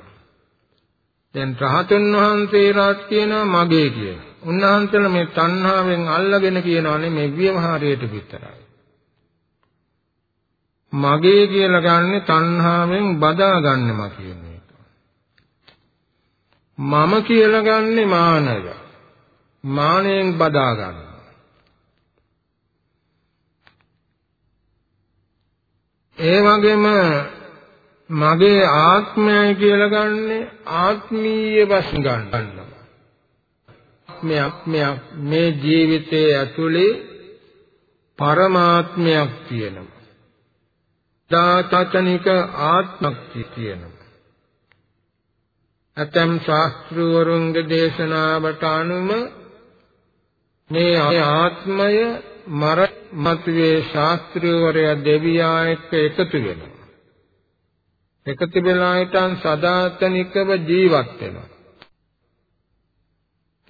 දැන් රහතන් වහන්සේලාත් කියනවා මගේ කියලා. උන්වහන්සේලා මේ තණ්හාවෙන් අල්ලගෙන කියනවානේ මේ ව්‍යවහාරයට විතරයි. මගේ කියලා ගන්නෙ තණ්හාවෙන් බදා ගන්නම කියන එක. මම කියලා ගන්නෙ මානය. මානයෙන් බදා ගන්නවා. ඒ වගේම මගේ ආත්මයයි කියලා ගන්නෙ ආත්මීය වශයෙන් ගන්නවා. ආත්මයක් මේ ජීවිතයේ ඇතුලේ පරමාත්මයක් තියෙනවා. දාතචනික ආත්මක් කියනවා. ඇතම් ශාස්ත්‍රවරුන්ගේ දේශනාවට අනුව මේ ආත්මය මර මතුවේ ශාස්ත්‍රවරයා දෙවියා එක්ක එකතු වෙනවා. එකතු වෙලා හිටන් සදාතනිකව ජීවත් වෙනවා.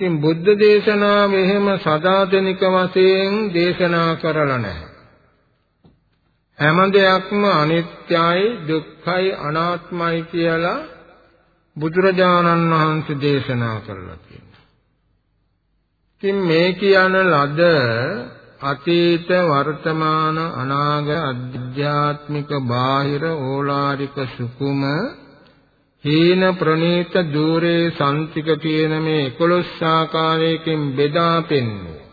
ඉතින් බුද්ධ දේශනාව එහෙම සදාතනික වශයෙන් දේශනා කරලා නැහැ. හැම දෙයක්ම අනිත්‍යයි දුක්ඛයි අනාත්මයි කියලා බුදුරජාණන් වහන්සේ දේශනා කරලා තියෙනවා. ඉතින් මේ කියන ලද අතීත වර්තමාන අනාගත අධ්‍යාත්මික බාහිර ඕලාරික සුකුම හීන ප්‍රනීත দূරේ සම්තික කියන මේ 11 ආකාරයකින් බෙදා පෙන්වනවා.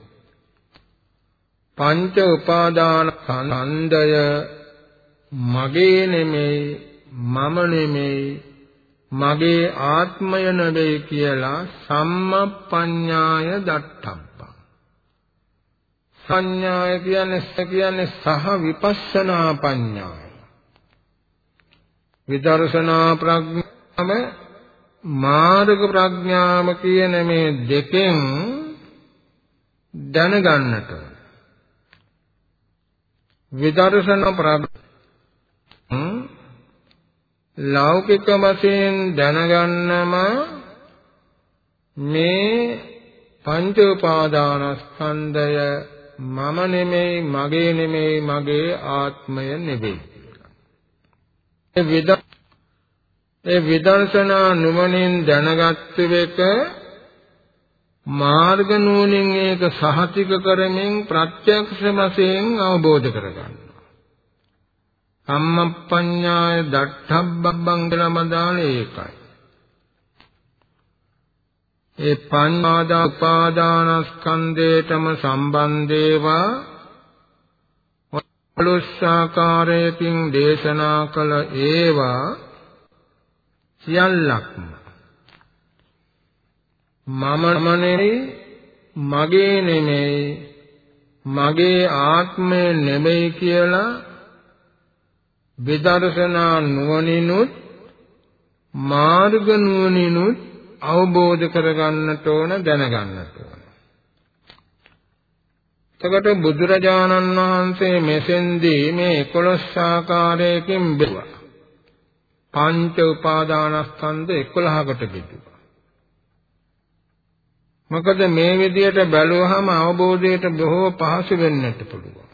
පංච උපාදාන ස්කන්ධය මගේ නෙමෙයි මම නෙමෙයි මගේ ආත්මය නෙවෙයි කියලා සම්මප්පඤ්ඤාය දට්ඨබ්බං සංඥාය කියන්නේ කියන්නේ සහ විපස්සනා පඤ්ඤාය. විදර්ශනා ප්‍රඥාම මාර්ග ප්‍රඥාම කියන මේ දෙකෙන් දැනගන්නට විදර්ශන ප්‍රබ ලෞකික වශයෙන් දැනගන්නම මේ පංච උපාදානස්කන්ධය මම නෙමෙයි මගේ නෙමෙයි මගේ ආත්මය නෙවෙයි කියලා. ඒ විදර්ශනා නුවණින් දැනගත්තු එක මාර්ග නුවණින් ඒක සහතික කරමින් ප්‍රත්‍යක්ෂ වශයෙන් අවබෝධ කරගන්නවා. සම්මප්පඤ්ඤාය දට්ඨබ්බං කියලා මදාලේ ඒකයි. ඒ පඤ්ඤාදා උපාදානස්කන්ධේටම සම්බන්ධේවා වලුස්සාකාරයකින් දේශනා කළ ඒවා සියල්ලක්ම. මම නෙමෙයි මගේ නෙමෙයි මගේ ආත්මය නෙමෙයි කියලා විදර්ශනා නුවණිනුත් මාර්ග නුවණිනුත් අවබෝධ කරගන්නට ඕන දැනගන්නට ඕන. එතකොට බුදුරජාණන් වහන්සේ මෙසෙන්දී මේ 11 ආකාරයකින් බෙදුවා. පංච උපාදානස්කන්ධ 11කට බෙදුවා. මොකද මේ විදියට බැලුවහම අවබෝධයට බොහෝ පහසු වෙන්නට පුළුවන්.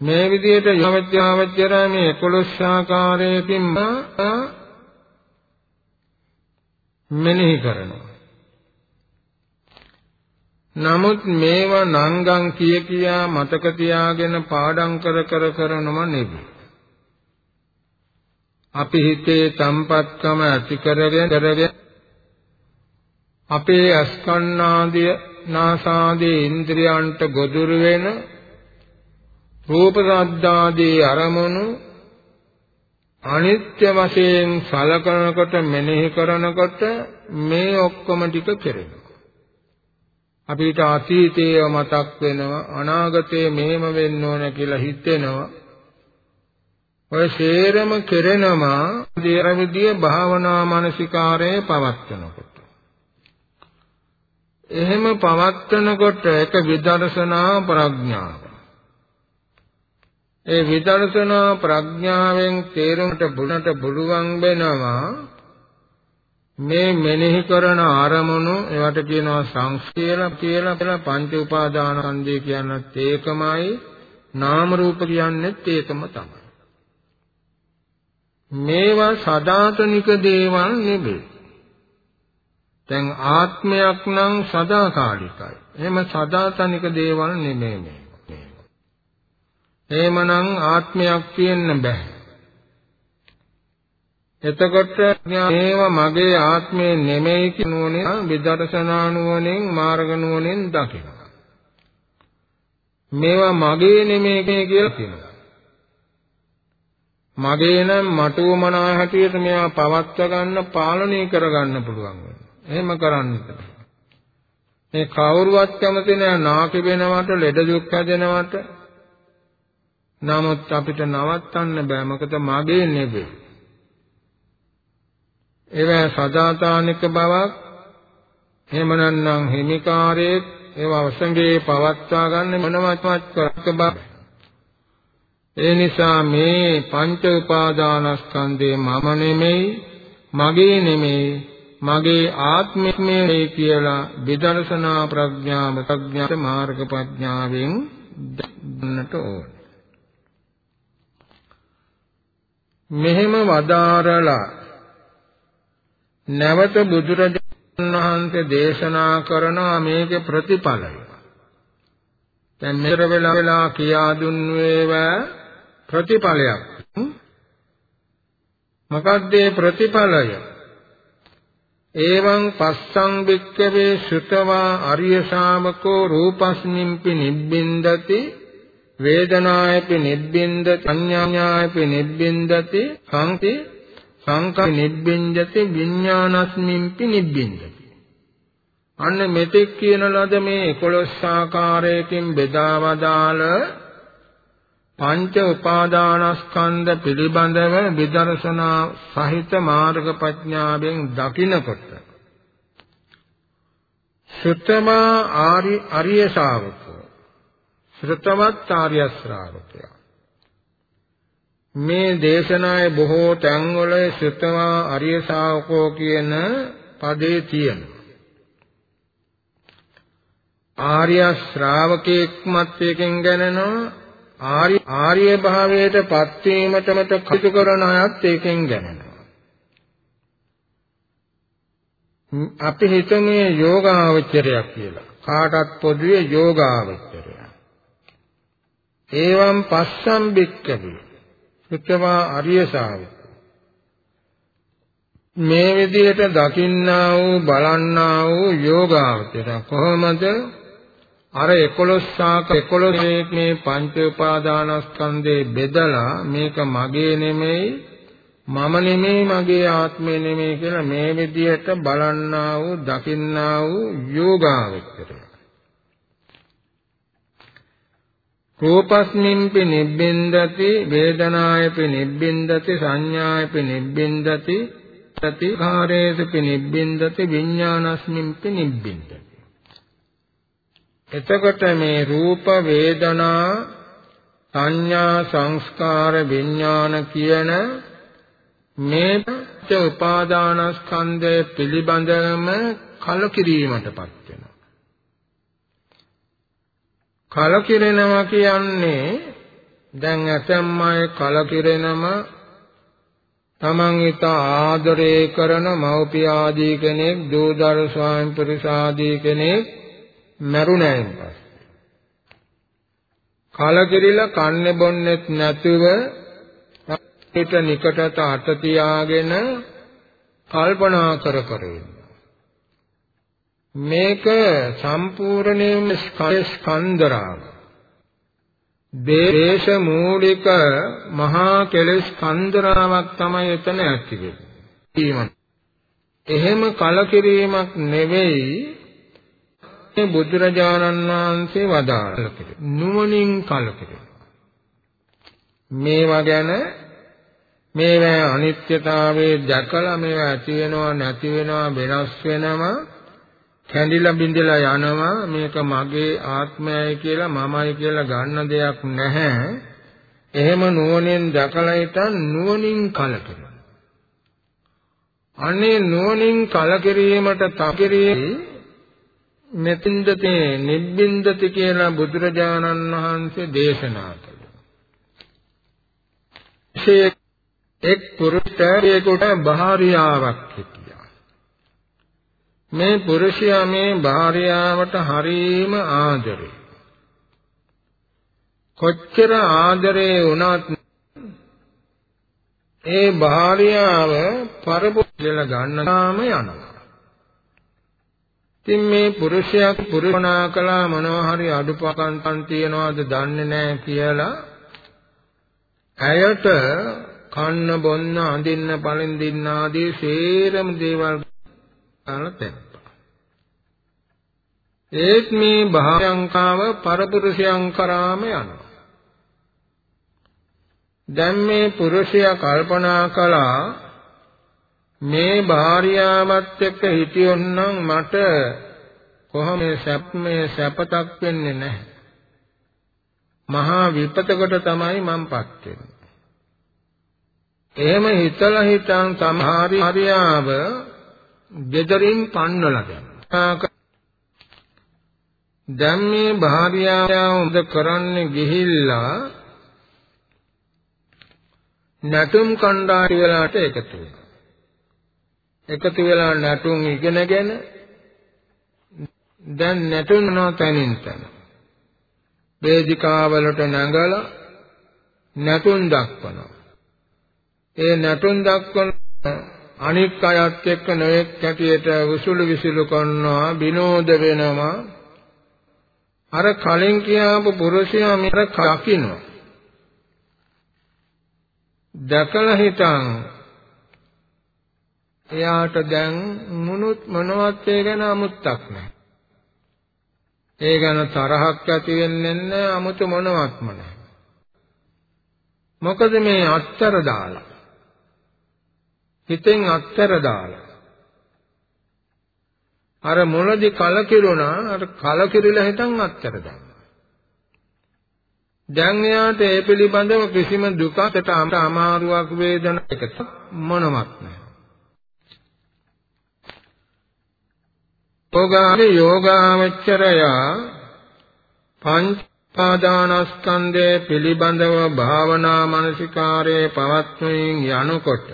මේ විදියට යවත්‍යාවචරය මේ 11 ආකාරයකින් මෙනෙහි කරනවා. නමුත් මේවා නංගන් කිය කියා මතක තියාගෙන පාඩම් කර කර කරනම නෙවෙයි. අපි හිතේ තම්පත්කම ඇති කරගෙන කරගෙන අපේ අස්කන්නාදිය නාසාදී ඉන්ද්‍රියන්ට ගොදුරු වෙන රූප ශබ්දාදී අරමුණු අනිත්‍ය වශයෙන් සලකනකොට මෙනෙහි කරනකොට මේ ඔක්කොම ටික කෙරෙනවා. අපිට අතීතයේ මතක් වෙනවා අනාගතයේ මෙහෙම වෙන්න ඕන කියලා හිතෙනවා. ඔය සේරම කෙරෙනවා දේරවිදිය භාවනා මානසිකාරයේ පවත්වනකොට. එහෙම පවත්වනකොට එක විදර්ශනා ප්‍රඥාව ඒ විදර්ශනා ප්‍රඥාවෙන් තේරුමට බුණට බුලුවන් වෙනවා. මේ මෙනෙහි කරන ආරමුණු ඒවට කියනවා සංස්කේල කියලා කියලා පංච උපාදානස්කන්ධය කියනත් ඒකමයි. නාම රූප කියන්නේත් ඒකම තමයි. මේවා සදාතනික දේවල් නෙවෙයි දැන් ආත්මයක් නම් සදාකාලිකයි. එහෙම සදාතනික දේවල් නෙමෙයි. එහෙමනම් ආත්මයක් තියෙන්න බෑ. එතකොට මේවා මගේ ආත්මය නෙමෙයි කියනෝනේ විදර්ශනා නුවණෙන් මාර්ග නුවණෙන් දකිනවා. මේවා මගේ නෙමෙයි කියලා කියනවා. මගේ නම් මටුව මනා හැටියට මේවා පවත්වා ගන්න පාලනය කරගන්න පුළුවන් වෙනවා. එහෙම කරන්නත් මේ කවුරුවත් කැමති නෑ නාකි වෙනවට ලෙඩ දුක් හැදෙනවට නමුත් අපිට නවත්තන්න බෑ මොකද මගේ නෙවෙයි. ඒවා සදාතානික බවක් එහෙම නැත්නම් හිමිකාරයෙක් ඒවා වසඟේ පවත්වා ගන්න මොනවත්වත් කරක බව. ඒ නිසා මේ පංච උපාදානස්කන්ධේ මම නෙමෙයි මගේ නෙමෙයි මගේ ආත්මෙමයි කියලා විදර්ශනා ප්‍රඥාව ප්‍රඥාත මාර්ග ප්‍රඥාවෙන් දන්නට ඕන. මෙහෙම වදාරලා නැවත බුදුරජාණන් වහන්සේ දේශනා කරනවා මේකේ ප්‍රතිඵලය. දැන් මෙතර වෙලා වෙලා කියා දුන්නේව ප්‍රතිඵලයක්. මොකද්ද ප්‍රතිඵලය? එවං පස්සං වික්කවේ සුතවා අරිය ශාමකෝ රූපස්මින්පි නිබ්බින්දති වේදනායපි නිබ්බින්ද සංඥායපි නිබ්බින්දති සංති සංකා නිබ්බින්දති විඥානස්මින්පි නිබ්බින්දති. අන්න මෙතෙක් කියන ලද මේ 11 ආකාරයකින් බෙදාවදාල පංච උපාදානස්කන්ධ පිළිබඳව විදර්ශනා සහිත මාර්ග ප්‍රඥාවෙන් දකිනකොට සුත්තමා ආරි අරිය ශාවක ශ්‍රතවත් ආර්ය ශ්‍රාවකයා මේ දේශනාවේ බොහෝ තැන්වල ශ්‍රතවා ආර්ය ශාවකෝ කියන පදේ තියෙනවා. ආර්ය ශ්‍රාවකෙක්මත් එකෙන් ගණනවා ආර්ය ආර්ය භාවයට පත් වීමටම කටයුතු කරන අයත් ඒකෙන් ගණනවා අපි හිතන්නේ යෝගාවචරයක් කියලා. කාටත් පොදුවේ යෝගාවචරය ඒවම් පස්සම් බික්කවේ සුත්තමා අරිය ශාවක මේ විදිහට දකින්නා වූ බලන්නා වූ යෝගාවචර කොහොමද? අර 11 ශාක 11 මේ පංච උපාදානස්කන්ධේ බෙදලා මේක මගේ නෙමෙයි මම නෙමෙයි මගේ ආත්මය නෙමෙයි කියලා මේ විදිහට බලන්නා වූ දකින්නා වූ යෝගාවචරය. රූපස්මින්පි නිබ්බින්දති වේදනායපි නිබ්බින්දති සංඥායපි නිබ්බින්දති ප්‍රතිකාරේසුපි නිබ්බින්දති විඥානස්මින්පි නිබ්බින්දති එතකොට මේ රූප වේදනා සංඥා සංස්කාර විඥාන කියන මේ පංච උපාදානස්කන්ධය පිළිබඳවම කලකිරීමටපත් වෙනවා. කලකිරෙනවා කියන්නේ දැන් ඇතැම් අය කලකිරෙනම තමන් ඊට ආදරය කරන මව්පිය ආදී කෙනෙක්, දූදර ස්වාමි පුරුෂ ආදී කෙනෙක් මරුණයින් පස්සේ. කලකිරිලා කන්නේ බොන්නේත් නැතුව පිට නිකටට අත තියාගෙන කල්පනා කර කර මේක සම්පූර්ණයෙන්ම ස්කන්ධරාග දේශ මූලික මහා කෙලෙස් ස්කන්ධරාවක් තමයි එතන ඇති වෙන්නේ. එහෙම කලකිරීමක් නෙවෙයි මේ බුදුරජාණන් වහන්සේ වදාළ නුවණින් කලකිරීම. මේවා ගැන මේවා අනිත්‍යතාවයේ දැකලා මේවා ඇති වෙනවා නැති වෙනවා වෙනස් වෙනවා කැඳිලා බිඳිලා යනවා මේක මගේ ආත්මයයි කියලා මමයි කියලා ගන්න දෙයක් නැහැ එහෙම නුවණෙන් දැකලා හිටන් නුවණින් කලකිරීම අනේ නුවණින් කලකිරීමට තකිරී මෙතින්දතේ නිබ්බින්දති කියලා බුදුරජාණන් වහන්සේ දේශනා කළා. එක් පුරුෂයෙකුට භාර්යාවක් හිටියා. මේ පුරුෂයා මේ භාර්යාවට හරීම ආදරේ. කොච්චර ආදරේ වුණත් ඒ භාර්යාව පරපොල්ල ගන්නාම යනවා. ඉතින් මේ පුරුෂයා පුරුණා කළා මොනවා හරි අඩුපාකම් තියනවාද දන්නේ නැහැ කියලා ඇයට කන්න බොන්න අඳින්න පළඳින්න ආදී සේරම දේවල් ගන්න තැම්පා. ඒත් මේ භායංකාව පරපුරුෂයන් කරාම යනවා. දැන් මේ පුරුෂයා කල්පනා කළා මේ භාර්යාවත් එක්ක හිටියොත්නම් මට කොහොම සැප මේ සැපතක් වෙන්නේ නැහැ. මහා විපතකට තමයි මම්පත් වෙන්නේ. එහෙම හිතලා හිතන් සමහරි හරියාව gederin පන්නලා දැම්මා. දැන් මේ භාර්යාව උද කරන්නේ ගිහිල්ලා නැටුම් කණ්ඩායම් වලට එකතු වෙනවා. එකතු වෙලා නැටුම් ඉගෙනගෙන දැන් නැටුම් නොතනින් තන. වේදිකාවලට නැගලා නැටුම් දක්වනවා. ඒ නැටුම් දක්වන අනික් අයත් එක්ක නොයෙක් කැටියට උසුළු විසුළු කරනවා විනෝද වෙනවා අර කලින් කියාපු පුරුෂයා මෙතන කකිනවා දැකලා හිටන් එයාට දැන් මුනුත් මොනවත් ඒ ගැන අමුත්තක් නැහැ. ඒ ගැන තරහක් ඇති වෙන්නේ නැහැ අමුතු මොනවත්ම නැහැ. මොකද මේ අත්තර දාලා හිතෙන් අත්තර දාලා. අර මොළදි කලකිරුණා අර කලකිරිලා හිටන් අත්තර දානවා. දැන් එයාට ඒ පිළිබඳව කිසිම දුකකට අමාරුවක් වේදනාවක් මොනවත් නැහැ. යෝගාවේ යෝගාවචරය පංච පාදානස්කන්ධය පිළිබඳව භාවනා මානසිකාරයේ පවත්වමින් යනකොට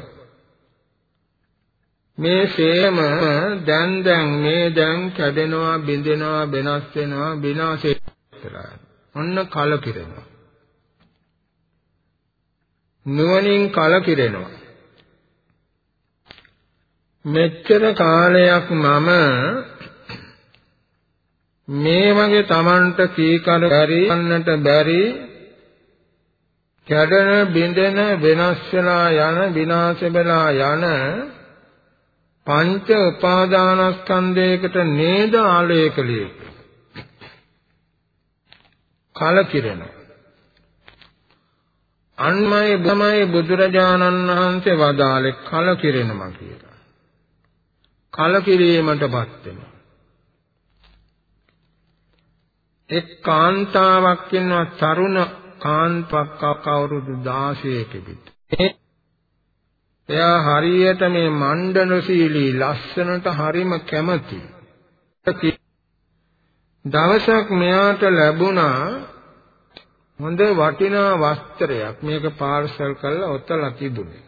මේ ශේම දැන් දැන් මේ දැන් කැඩෙනවා බිඳෙනවා වෙනස් වෙනවා විනාශයට ඔන්න කලකිරෙනවා. නුවණින් කලකිරෙනවා. මෙච්චර කාලයක් මම මේ වගේ Tamanට කීකර පරින්නට බැරි කැඩෙන බිඳෙන වෙනස් වෙලා යන විනාශ වෙලා යන පංච උපාදානස්කන්ධයකට නේද ආලේකලිය කලකිරෙන. අන්මයි බමයි බුදුරජාණන් වහන්සේ වදාළේ කලකිරෙනවා කියලා. කලකිරීමටපත් වෙනවා. එක් කාන්තාවක් ඉන්නවා තරුණ කාන්තාවක් අවුරුදු 16 ක විතර එයා හරියට මේ මණ්ඩනශීලී ලස්සනට හරිම කැමති. දවසක් මෙයාට ලැබුණා හොඳ වටිනා වස්ත්‍රයක් මේක පාර්සල් කරලා ඔතලා තිබුණේ.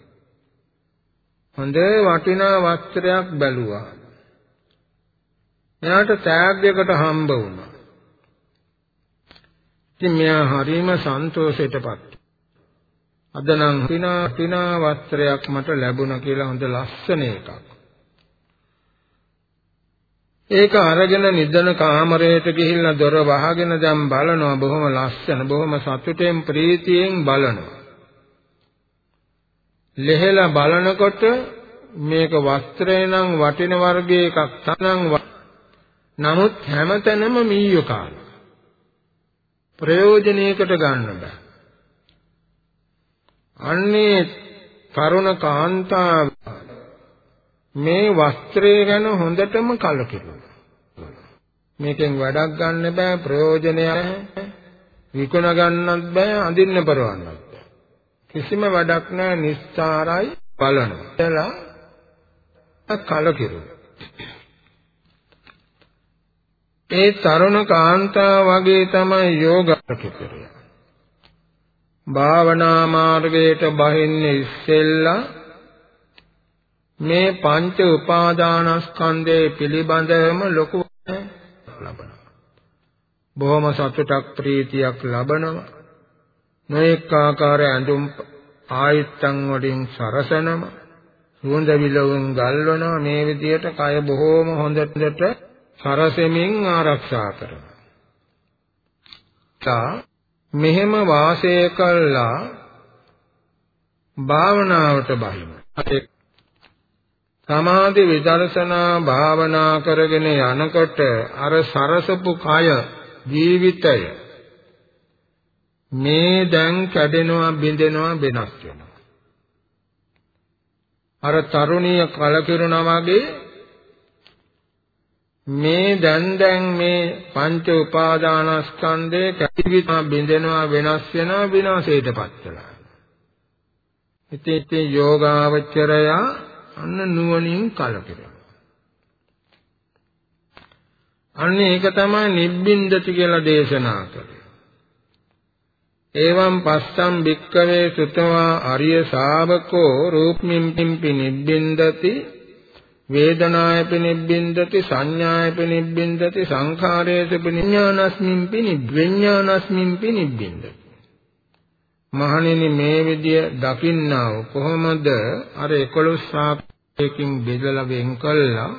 හොඳ වටිනා වස්ත්‍රයක් බැලුවා. එයාට තෑග්ගයකට හම්බ වුණා. ඉතින් මෙයා හරිම සන්තෝෂයටපත්. අද නම් වටිනා වටිනා වස්ත්‍රයක් මට ලැබුණා කියලා හොඳ ලස්සන එකක්. ඒක අරගෙන නිදන කාමරයට ගිහිල්ලා දොර වහගෙන දැන් බලනවා බොහොම ලස්සන බොහොම සතුටෙන් ප්‍රීතියෙන් බලනවා. ලෙහෙලා බලනකොට මේක වස්ත්‍රය නම් වටින වර්ගයේ එකක් තනං නමුත් හැමතැනම මීයෝ කාල. ප්‍රයෝජනයකට ගන්න බෑ. අන්නේ තරුණ කාන්තාව මේ වස්ත්‍රය ගැන හොඳටම කලකිරුණා. මේකෙන් වැඩක් ගන්න බෑ ප්‍රයෝජනයක් විකුණ ගන්නත් බෑ අඳින්න පරවන්නත් බෑ. කිසිම වැඩක් නෑ නිස්සාරයි බලනවා. එලා කලකිරුණා. ඒ තරුණ කාන්තාව වගේ තමයි යෝගාචරය. භාවනා මාර්ගයට බහින්නේ ඉස්සෙල්ලා මේ පංච උපාදානස්කන්ධය පිළිබඳවම ලොකු ලබනවා. බොහොම සතුටක් ප්‍රීතියක් ලබනවා. නොඑක ආකාර ඇඳුම් ආයත්තන් වලින් සරසනම සුවඳ විලවුන් ගල්වනවා මේ විදියට කය බොහොම හොඳට සරසෙමින් ආරක්ෂා කරනවා. මෙහෙම වාසය කළා භාවනාවට බහින. සමාධි විදර්ශනා භාවනා කරගෙන යනකොට අර සරසපු කය ජීවිතය මේ දැන් කැඩෙනවා බිඳෙනවා වෙනස් වෙනවා. අර තරුණිය කලකිරුණා වගේ මේ දැන් දැන් මේ පංච උපාදානස්කන්ධේ කැටිවිතා බිඳෙනවා වෙනස් වෙනවා විනාශයටපත් වෙනවා. ඉතින් යෝගාවචරය අන්න නුවණින් කලකිරෙනවා. අන්න ඒක තමයි නිබ්බින්දති කියලා දේශනා කළේ. එවං පස්සම් භික්කවේ සුතවා අරිය ශාවකෝ රූපමින් පිම්පි නිබ්බින්දති වේදනායප නිබ්බින්දති සංඥායප නිබ්බින්දති සංඛාරයේප විඥානස්මින් පිනිබ්බෙඥානස්මින් පිනිබ්බින්දති. මහණෙනි මේ විදිය දකින්නා වූ කොහොමද? අර 11 ශාපයකින් බෙදලා වෙන් කළා.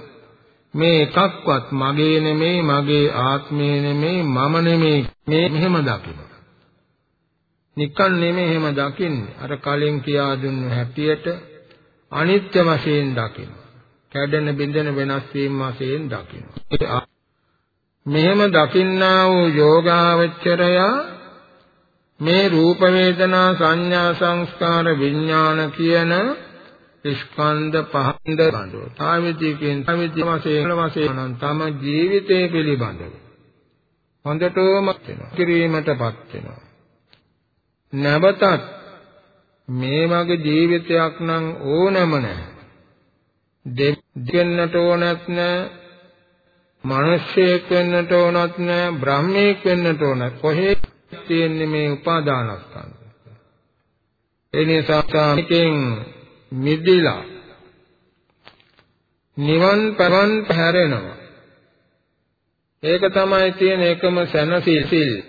මේ එකක්වත් මගේ නෙමෙයි මගේ ආත්මය නෙමෙයි මම නෙමෙයි. මේ මෙහෙම දකින්න නිකන් නෙමෙයි එහෙම දකින්නේ. අර කලින් කියා දුන්නු හැටියට අනිත්‍ය වශයෙන් දකින්න කැඩෙන බිඳෙන වෙනස් වීම වශයෙන් දකිනවා. මෙහෙම දකින්නා වූ යෝගාවචරය මේ රූප වේදනා සංඥා සංස්කාර විඥාන කියන ස්කන්ධ පහන්ද බඳව. තාවිතිකෙන් තාවිති වශයෙන් වශයෙන් තම ජීවිතය පිළිබඳව හොඳටම වෙනවා. කිරීමටපත් වෙනවා. නැවතත් මේ වගේ ජීවිතයක් නම් ඕනම නැහැ. දෙන්නට ඕනත් නෑ මිනිස්සෙක් වෙන්නට ඕනත් නෑ බ්‍රහ්මයෙක් වෙන්නට ඕන කොහේ තියෙන්නේ මේ උපාදානස්කන්ධ? ඒ නිසා මේකෙන් මිදිලා නිවන් පරන් පැහැරෙනවා. ඒක තමයි තියෙන එකම සැනසීම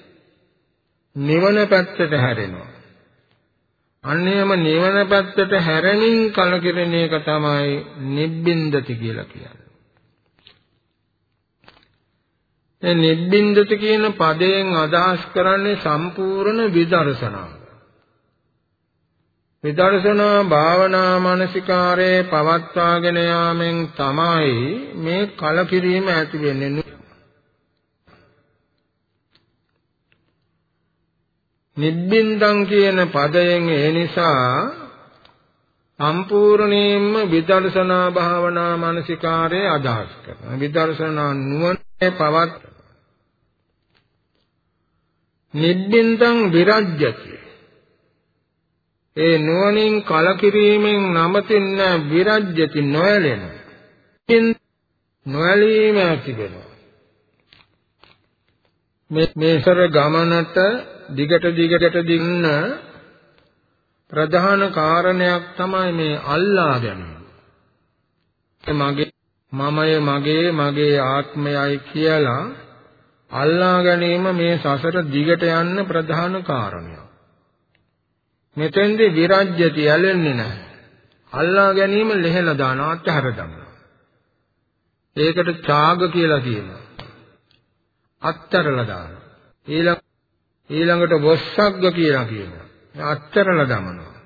නිවන පැත්තට හැරෙනවා. අන්නේම නිවන පැත්තට හැරෙමින් කලකිරෙන එක තමයි නිබ්බින්දති කියලා කියන්නේ. ඒ නිබ්බින්දති කියන පදයෙන් අදහස් කරන්නේ සම්පූර්ණ විදර්ශනාව. විදර්ශනා භාවනා මානසිකාරයේ පවත්වාගෙන යාමෙන් තමයි මේ කලකිරීම ඇති වෙන්නේ. නිබ්බින්දං කියන පදයෙන් ඒ නිසා සම්පූර්ණයෙන්ම විදර්ශනා භාවනා මානසිකාරයේ අදහස් කරනවා. විදර්ශනා නුවණේ පවත් නිබ්බින්දං විරජ්‍යති. ඒ නුවණින් කලකිරීමෙන් නමතින්න විරජ්‍යති නොයලෙන. නොයලීම ඇති වෙනවා. මේ මේසර ගමනට දිගට දිගට දින්න ප්‍රධාන කාරණයක් තමයි මේ අල්ලා ගැනීම. මගේ මමය මගේ මගේ ආත්මයයි කියලා අල්ලා ගැනීම මේ සසර දිගට යන්න ප්‍රධාන කාරණයක්. මෙතෙන්දී විරජ්‍යති ඇලෙන්නේ නැහැ. අල්ලා ගැනීම ලෙහෙලා දාන අත්‍යහර දමනවා. ඒකට ඡාග කියලා කියනවා. අත්තරලා දානවා. ඊළඟ ඊළඟට වස්සග්ග කියලා කියනවා. අත්තරලා දමනවා.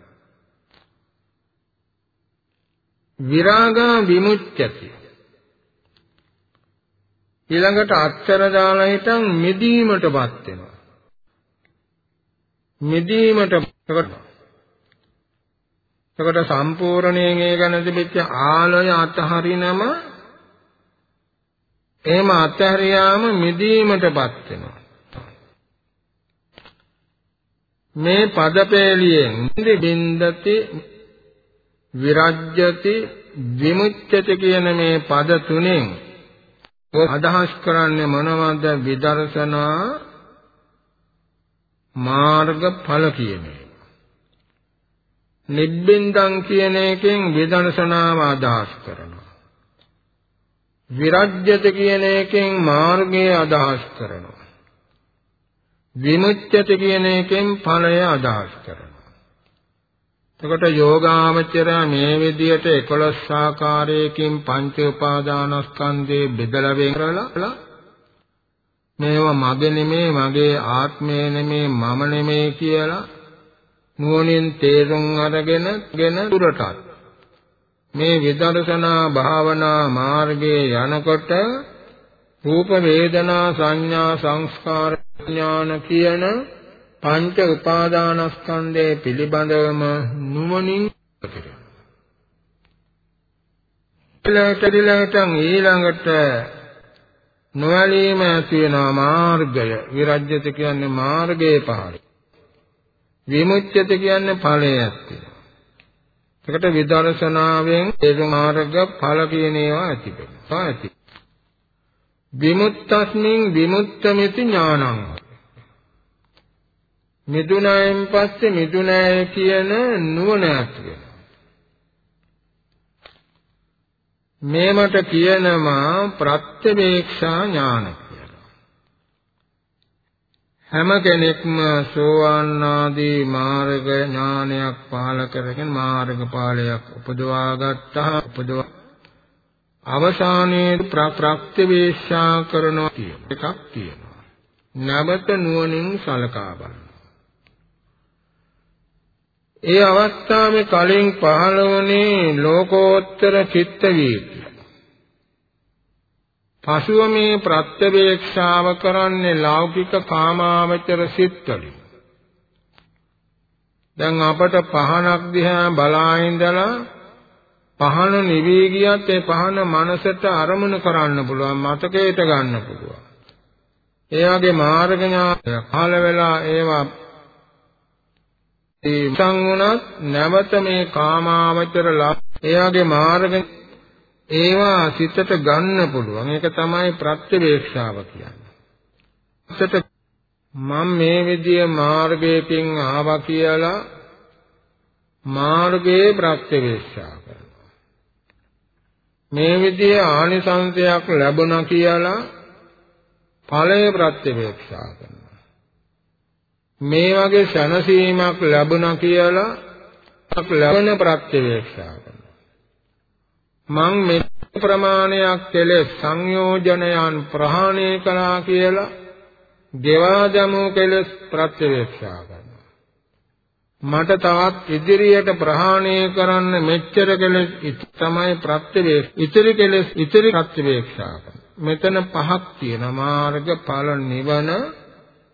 විරාගා විමුච්ඡති. ඊළඟට අත්තර දාලා හිටන් මිදීමටපත් වෙනවා. මිදීමට එතකොට සම්පූර්ණයෙන් ඒ ගැන තිබෙච්ච ආලය අතහරිනම එහෙම අතහැරියාම මිදීමටපත් වෙනවා. මේ පදපේලියෙන් බින්දති විරජ්‍යති විමුච්ඡති කියන මේ පද තුනෙන් අදහස් කරන්නේ මොනවද විදර්ශනා මාර්ගඵල කියන එක. නිබ්බින්දං කියන එකෙන් විදර්ශනාව අදහස් කරනවා. විරජ්‍යත කියන එකෙන් මාර්ගය අදහස් කරනවා. විමුච්ඡත කියන එකෙන් ඵලය අදහස් කරනවා. එතකොට යෝගාමචරය මේ විදියට 11 ආකාරයකින් පංච උපාදානස්කන්ධේ බෙදලා වෙන් කරලා මේවා මගේ නෙමේ මගේ ආත්මය නෙමේ මම නෙමේ කියලා නුවණින් තේරුම් අරගෙන ගෙන දුරටත් මේ විදර්ශනා භාවනා මාර්ගයේ යනකොට රූප වේදනා සංඥා සංස්කාර ඥාන කියන පංච උපාදානස්කන්ධය පිළිබඳවම නුවණින් ඊළඟට ඊළඟට නොවැළීම ඇති වෙන මාර්ගය විරජ්‍යත කියන්නේ මාර්ගයේ පහළ විමුච්ඡත කියන්නේ ඵලයක් තියෙනවා. ඒකට විදර්ශනාවෙන් ඒ මාර්ග ඵල කියන ඒවා ඇති වෙනවා. ඇති. විමුක්තස්මින් විමුක්තമിതി ඥානං. මිදුණයෙන් පස්සේ මිදුණය කියන නුවණ ඇති වෙනවා. මේකට කියනවා ප්‍රත්‍යවේක්ෂා ඥාන හැම කෙනෙක්ම සෝවාන් ආදී මාර්ග ඥානයක් පහළ කරගෙන මාර්ග ඵලයක් උපදවා ගත්තා උපදවා අවසානයේ ප්‍රත්‍යවේක්ෂා කරනවා කියන එකක් තියෙනවා. නැවත නුවණින් සලකා බලන්න. ඒ අවස්ථාවේ කලින් පහළ වුණේ ලෝකෝත්තර චිත්ත වීති. පසුව මේ ප්‍රත්‍යවේක්ෂාව කරන්නේ ලෞකික කාමාවචර සිත්වලින්. දැන් අපට පහනක් දිහා බලා ඉඳලා පහන නිවි ගියත් ඒ පහන මනසට අරමුණු කරන්න පුළුවන් මතකයට ගන්න පුළුවන්. ඒ වගේ මාර්ග ඥානය කාල වෙලා ඒවා ඒ සංගුණත් නැවත මේ කාමාවචර ඒ වගේ මාර්ග ඒවා සිතට ගන්න පුළුවන්. ඒක තමයි ප්‍රත්‍යවේක්ෂාව කියන්නේ. සිතට මම මේ විදිය මාර්ගයකින් ආවා කියලා මාර්ගයේ ප්‍රත්‍යවේක්ෂා කරනවා. මේ විදිය ආනිසංසයක් ලැබුණා කියලා ඵලයේ ප්‍රත්‍යවේක්ෂා කරනවා. මේ වගේ සැනසීමක් ලැබුණා කියලා ලැබෙන ප්‍රත්‍යවේක්ෂා කරනවා. මං මේ ප්‍රමාණයක් කෙලෙස් සංයෝජනයන් ප්‍රහාණය කළා කියලා ගෙවා දමු කෙලෙස් ප්‍රත්‍යවේක්ෂා කරනවා මට තවත් ඉදිරියට ප්‍රහාණය කරන්න මෙච්චර කෙලෙස් තමයි ප්‍රත්‍යවේක්ෂ ඉතිරි කෙලෙස් ඉතිරි ප්‍රත්‍යවේක්ෂා කරනවා මෙතන පහක් තියෙන මාර්ග ඵල නිවන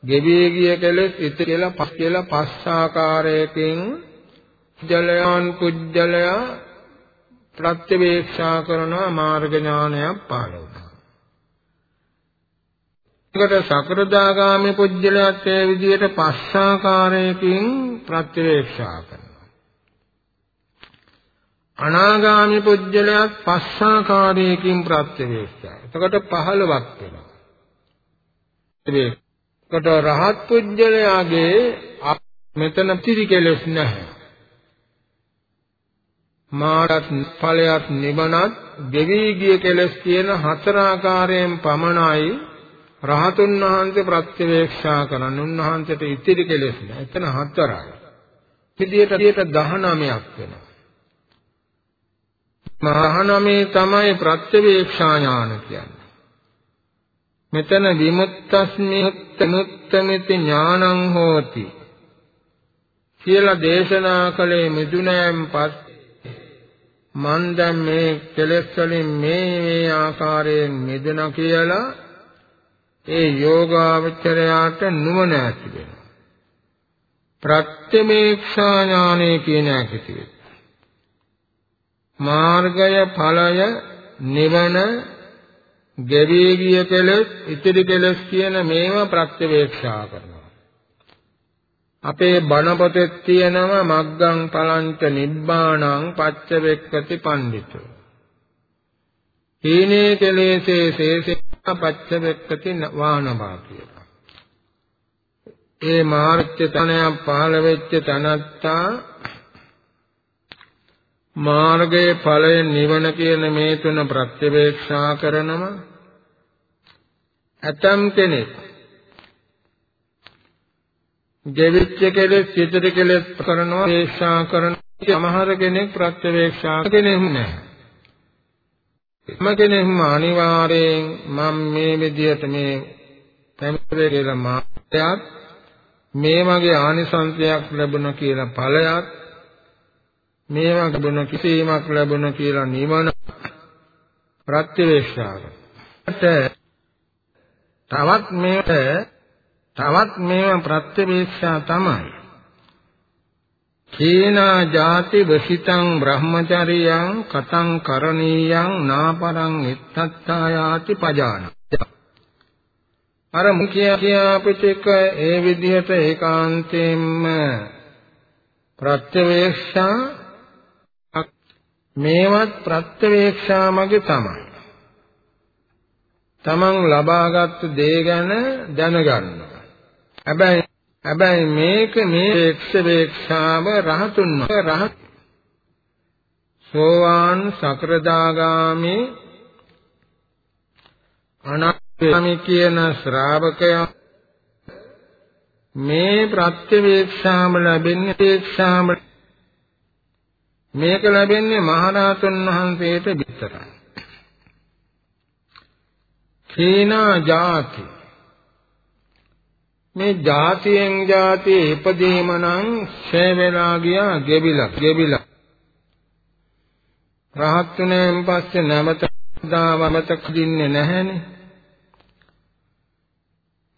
ගෙවී ගිය කෙලෙස් ඉතිරි කියලා පස් කියලා පස් ආකාරයකින් ජලයන් කුජලයා ප්‍රත්‍යවේක්ෂා කරනවා මාර්ග ඥානයක් පහළ වුණා. ඒකට සකෘදාගාමී පුජ්‍යලයක් ඒ විදිහට පස්සාකාරයකින් ප්‍රත්‍යවේක්ෂා කරනවා. අනාගාමි පුජ්‍යලයක් පස්සාකාරයකින් ප්‍රත්‍යවේක්ෂා. එතකොට 15ක් වෙනවා. ඒකට රහත් පුජ්‍යලයාගේ මෙතන පිරි කෙලස් නැහැ. මාරත් ඵලයක් නිවනත් දෙවි ගිය කෙලස් කියන හතර ආකාරයෙන් පමණයි රහතුන් වහන්සේ ප්‍රත්‍යවේක්ෂා කරන උන්වහන්සේට ඉතිරි කෙලෙස් නෑ. එතන හතරයි. විදියට 19ක් වෙනවා. මහානමේ තමයි ප්‍රත්‍යවේක්ෂා ඥාන කියන්නේ. මෙතන විමුක්තස්මිහුත්තමුත්තමිති ඥානං හෝති කියලා දේශනා කළේ මිදුනෑම් පස් මන් දැන් මේ කෙලෙස් වලින් මේ මේ ආකාරයෙන් මිදෙන කියලා ඒ යෝගාවචරයාට නුවණ ඇති වෙනවා. ප්‍රත්‍යමේක්ෂා ඥානය කියන එකති මාර්ගය ඵලය නිවන ගෙවී ගිය කෙලෙස් ඉතිරි කෙලෙස් කියන මේවා ප්‍රත්‍යවේක්ෂා කරනවා. අපේ බණ පොතේ තියෙනවා මග්ගං පලංච නිබ්බාණං පච්චවෙක්කති පණ්ඩිතෝ. හීනේ කෙලෙසේ සේසේ පච්චවෙක්කති වානබා කියලා. ඒ මාර්ග්‍ය තනයක් පහළ වෙච්ච තනත්තා මාර්ගයේ ඵලය නිවන කියන මේ තුන ප්‍රත්‍යවේක්ෂා කරනම ඇතම් කෙනෙක් දෙවිච්ච කෙලෙස් සිතට කෙලෙස් කරනවා වේක්ෂා කරන සමහර කෙනෙක් ප්‍රත්‍යවේක්ෂා කෙනෙක් නැහැ. හැම කෙනෙක්ම අනිවාර්යෙන් මම මේ විදිහට මේ පැමිණෙන්නේ කියලා මාත්‍යයක් මේ වගේ ආනිසංසයක් ලැබුණ කියලා ඵලයක් මේවා ලැබුණ කිසිමක් ලැබුණ කියලා නිවන ප්‍රත්‍යවේක්ෂාව. තවත් මේක තවත් මේවා ප්‍රත්‍යවේක්ෂා තමයි. කේනා ජාති වසිතං බ්‍රහ්මචරියං කතං කරණීයං නාපරං එත්තත්තායාති පජාන. අර මුඛ්‍ය කියාපිටක ඒ විදිහට ඒකාන්තයෙන්ම ප්‍රත්‍යවේක්ෂා මේවත් ප්‍රත්‍යවේක්ෂා මගේ තමයි. තමන් ලබාගත් දේ ගැන දැනගන්නවා. හැබැයි හැබැයි මේක මේ එක්ෂවේක්ෂාව රහතුන් රහත්. සෝවාන් සකරදාගාමි අනාගාමි කියන ශ්‍රාවකයා මේ ප්‍රත්‍යවේක්ෂාම ලැබෙන්නේ වේක්ෂාම. මේක ලැබෙන්නේ මහරහතුන් වහන්සේට විතරයි. කීනා ජාති. මේ જાතියෙන් જાතිය ඉපදීම නම් ශේවලා ගියා ගෙබිලා ගෙබිලා රහත්ුණෙන් පස්සේ නැමත දාවමතක දින්නේ නැහැනේ.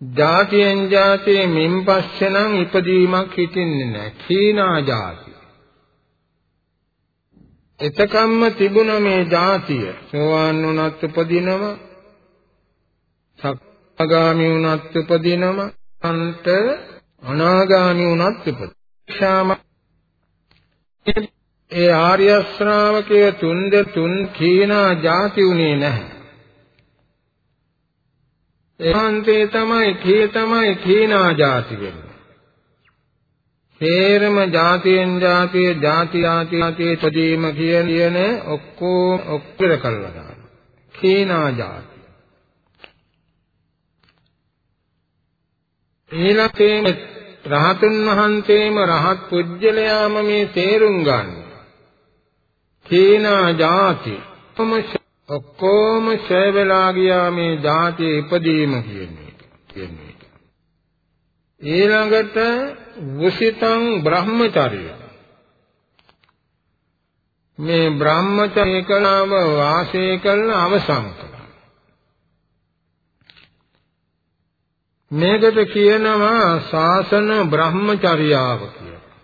જાතියෙන් જાතිය මින් පස්සේ නම් ඉපදීමක් හිටින්නේ නැහැ. කීනා જાතිය එතකම්ම තිබුණ මේ જાතිය සෝවාන් වුණත් උපදිනව සක්කාගාමි වුණත් උපදිනවා අන්ත අනාගාමී වුණත් ඉපද. ශාම ඒ ආර්ය ශ්‍රාවකය තුන්ද තුන් කීනා ಜಾති උනේ නැහැ. ඒහන්තේ තමයි කී තමයි කීනා ಜಾති වෙන්නේ. හේරම જાතියෙන් જાතිය જાති જાති જાති තදීම කියන ඔක්කොම ඔක්කොර කළා. කීනා ಜಾති ඊළඟේම රහතුන් වහන්සේම රහත් පුජ්‍යලයාම මේ තේරුම් ගන්න. කීනා ಜಾති ඔක්කොම ඡය වෙලා ගියා මේ ಜಾතිය ඉපදීම කියන්නේ කියන්නේ. ඊළඟට වසිතං බ්‍රහ්මචර්ය මේ බ්‍රහ්මචර්ය කලාව වාසය කරන අවසන් මේකට කියනවා ශාසන බ්‍රහ්මචර්යාව කියලා.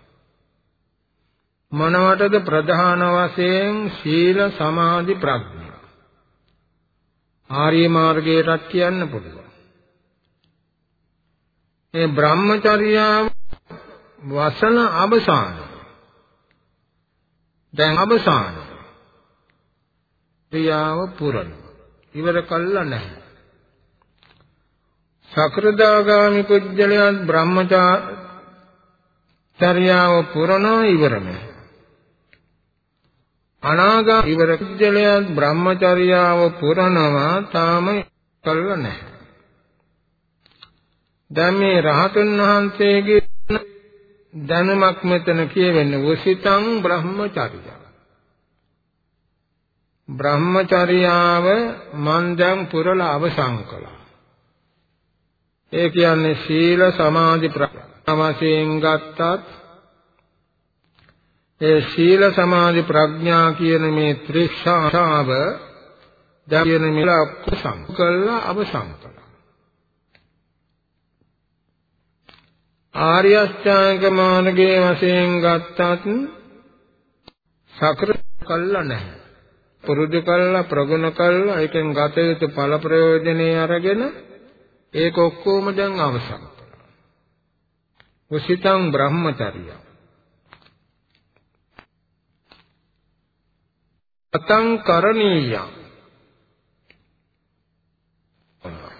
මොනවටද ප්‍රධාන වශයෙන් සීල සමාධි ප්‍රඥා. ආර්ය මාර්ගයටත් කියන්න පුළුවන්. මේ බ්‍රහ්මචර්යාව වසන අවසාන. දැන් අවසානයි. ක්‍රියාව පුරන. ඉවර කළා නැහැ. සකෘදාගාමි පුජ්‍යලයන් බ්‍රහ්මචාර්යාව පුරන ඉවර නැහැ. අනාගා ඉවර පුජ්‍යලයන් බ්‍රහ්මචර්යාව පුරනවා තාම කළා නැහැ. දැන් මේ රහතන් වහන්සේගේ දැනුමක් මෙතන කියවෙන්නේ වසිතං බ්‍රහ්මචර්යය. බ්‍රහ්මචර්යාව මන් දැන් පුරලා අවසන් කළා. ඒ කියන්නේ සීල සමාධි ප්‍රඥාවසෙන් ගත්තත් ඒ සීල සමාධි ප්‍රඥා කියන මේ ත්‍රිශාව දැන් කියන මෙලා කුසම් කළා අවසන් කළා. ආර්ය අෂ්ටාංග මාර්ගයේ වශයෙන් ගත්තත් සකර කළා නැහැ. පුරුදු කළා ප්‍රගුණ කළා ඒකෙන් ගත යුතු ඵල ප්‍රයෝජනේ අරගෙන ඒක ඔක්කොම දැන් අවසන් කළා. උසිතං බ්‍රහ්මචර්යය. අතං කරණීය.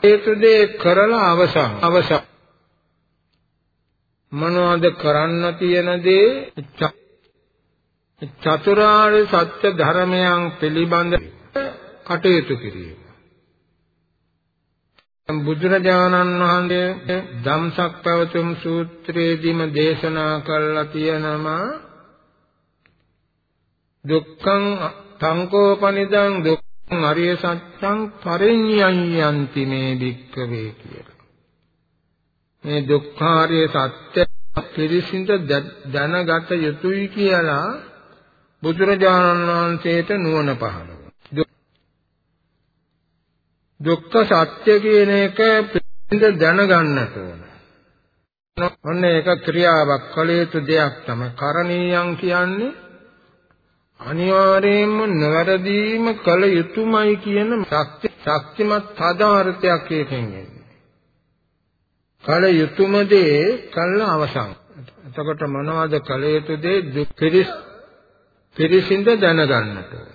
ඒතුදේ කරලා අවසන් අවසන් මොනවද කරන්න තියෙන දේ චතුරාර්ය සත්‍ය ධර්මයන් පිළිබඳ කටයුතු කිරීම බුදුරජාණන් වහන්සේ ධම්සක් පැවතුම් සූත්‍රයේදීම දේශනා කළා තියෙනවා දුක්ඛං සංකෝපනිදං දුක්ඛං අරිය සත්‍යං පරිඤ්ඤයන්ති මේ වික්කවේ කියලා. මේ දුක්ඛාරිය සත්‍ය පිරිසිඳ දැනගත යුතුයි කියලා බුදුරජාණන් වහන්සේට නුවණ පහළ දුක්ඛ සත්‍ය කියන එක පිළිඳ දැනගන්නට ඕන. ඔන්න ඒක ක්‍රියාවක් කළ යුතු දෙයක් තමයි. කරණීයම් කියන්නේ අනිවාර්යයෙන්ම නොවැරදීම කළ යුතුමයි කියන ශක්ති ශක්තිමත් පදාර්ථයක් එකෙන් එන්නේ. කළ යුතුම දේ කළ අවසන්. එතකොට මොනවද කළ යුතු දේ දුක් පිරිස් පිරිසිඳ දැනගන්නට ඕන.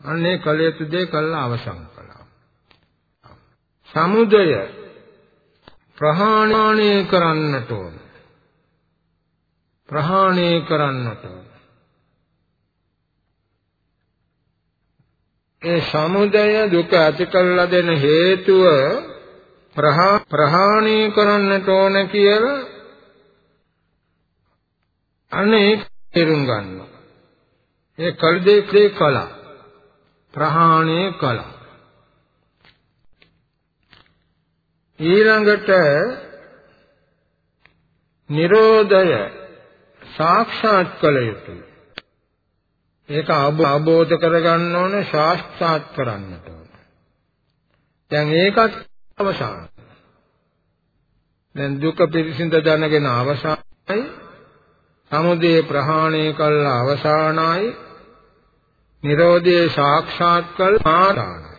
අන්නේ කළ යුතු දේ කළ අවසන්. සමුදය ප්‍රහාණය කරන්නට ඕන. ප්‍රහාණය කරන්නට ඕන. ඒ සමුදය දුක ඇති කළ දෙන හේතුව ප්‍රහාණය කරන්නට ඕන කියලා අනේ තේරුම් ගන්නවා. ඒ කල් දෙකේ කලා ප්‍රහාණය කළා. ඊළඟට නිරෝධය සාක්ෂාත් කළ යුතුයි. ඒක අවබෝධ කරගන්න ඕන සාක්ෂාත් කරන්නට ඕන. දැන් ඒකත් අවසාන. දැන් දුක පිරිසිඳ දැනගෙන අවසానයි. සමුදය ප්‍රහාණය කළ අවසానයි. නිරෝධය සාක්ෂාත් කළ ආදානයි.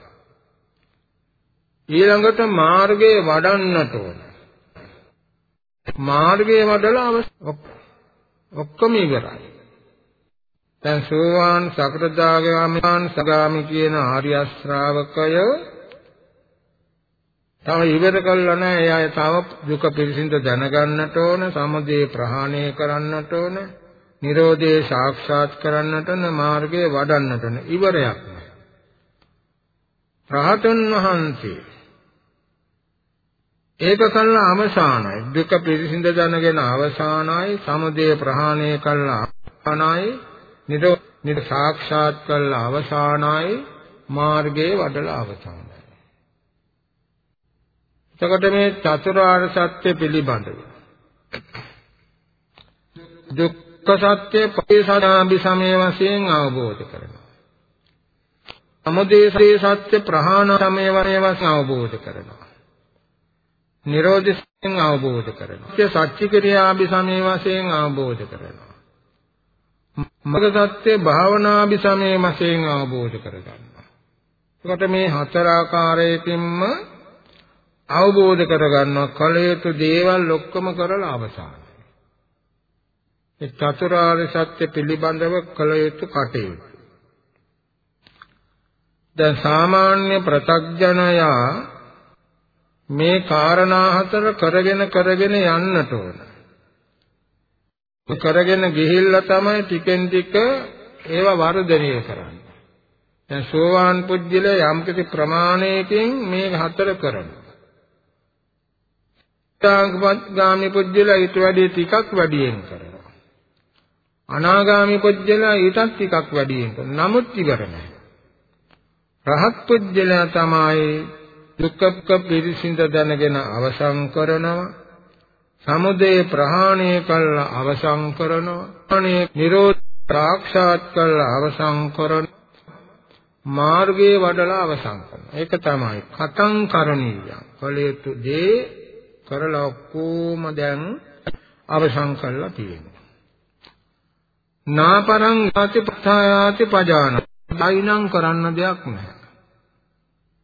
ඊළඟට මාර්ගයේ වඩන්නට ඕන. මාර්ගයේ වඩලා ඔක්කොම ඉවරයි. දැන් සෝවාන් සකෘදාගාමීන් සගාමි කියන ආර්ය ශ්‍රාවකය තව ඉවර කළා නැහැ. එයා තව දුක පිළිසින්ද දැනගන්නට ඕන, සමුදය ප්‍රහාණය කරන්නට ඕන, නිරෝධය සාක්ෂාත් කරන්නට ඕන, මාර්ගය වඩන්නට ඕන. ඉවරයක් නැහැ. රහතන් වහන්සේ ඒක කළා අවසానයි දුක පිරිසිඳ දැනගෙන අවසానයි සමුදය ප්‍රහාණය කළා අවසానයි නිරෝධ නිර සාක්ෂාත් කළා අවසానයි මාර්ගයේ වඩලා අවසానයි එතකොට මේ චතුරාර්ය සත්‍ය පිළිබඳව දුක්ඛ සත්‍ය පරිසනාභි සමේ වශයෙන් අවබෝධ කරනවා. සමුදය සත්‍ය ප්‍රහාණ සමේ වශයෙන් අවබෝධ කරනවා. නිරෝධයෙන් අවබෝධ කරනවා. සත්‍ය ක්‍රියාභි සමේ වශයෙන් අවබෝධ කරනවා. මග සත්‍ය භාවනාභි සමේ වශයෙන් අවබෝධ කරගන්නවා. එතකොට මේ හතර ආකාරයකින්ම අවබෝධ කරගන්නවා කල යුතු දේවල් ඔක්කොම කරලා අවසానයි. ඒ චතුරාර්ය සත්‍ය පිළිබඳව කල යුතු කටයුතු. දැන් සාමාන්‍ය ප්‍රතග්ජනයා මේ කාරණා හතර කරගෙන කරගෙන යන්නට ඕන. කරගෙන ගිහිල්ලා තමයි ටිකෙන් ටික ඒවා වර්ධනය කරන්නේ. දැන් සෝවාන් පුජ්‍යල යම්කිසි ප්‍රමාණයකින් මේ හතර කරනවා. ත්‍යාගපත්ගාමි පුජ්‍යල ඊට වැඩි ටිකක් වැඩියෙන් කරනවා. අනාගාමි පුජ්‍යල ඊටත් ටිකක් වැඩියෙන් කරනවා. නමුත් ඉවර නැහැ. රහත් පුජ්‍යල තමයි දුක්ඛ පිරිසිඳ දැනගෙන අවසන් කරනවා. සමුදය ප්‍රහාණය කළා අවසන් කරනවා. අනේ නිරෝධ ප්‍රාක්ෂාත් කළා අවසන් කරනවා. මාර්ගයේ වඩලා අවසන් කරනවා. ඒක තමයි කතං කරණීයං. කලයුතු දේ කරලා ඔක්කොම දැන් අවසන් කරලා තියෙනවා. නාපරං යාති පථායාති පජාන. අයිනම් කරන්න දෙයක් නැහැ.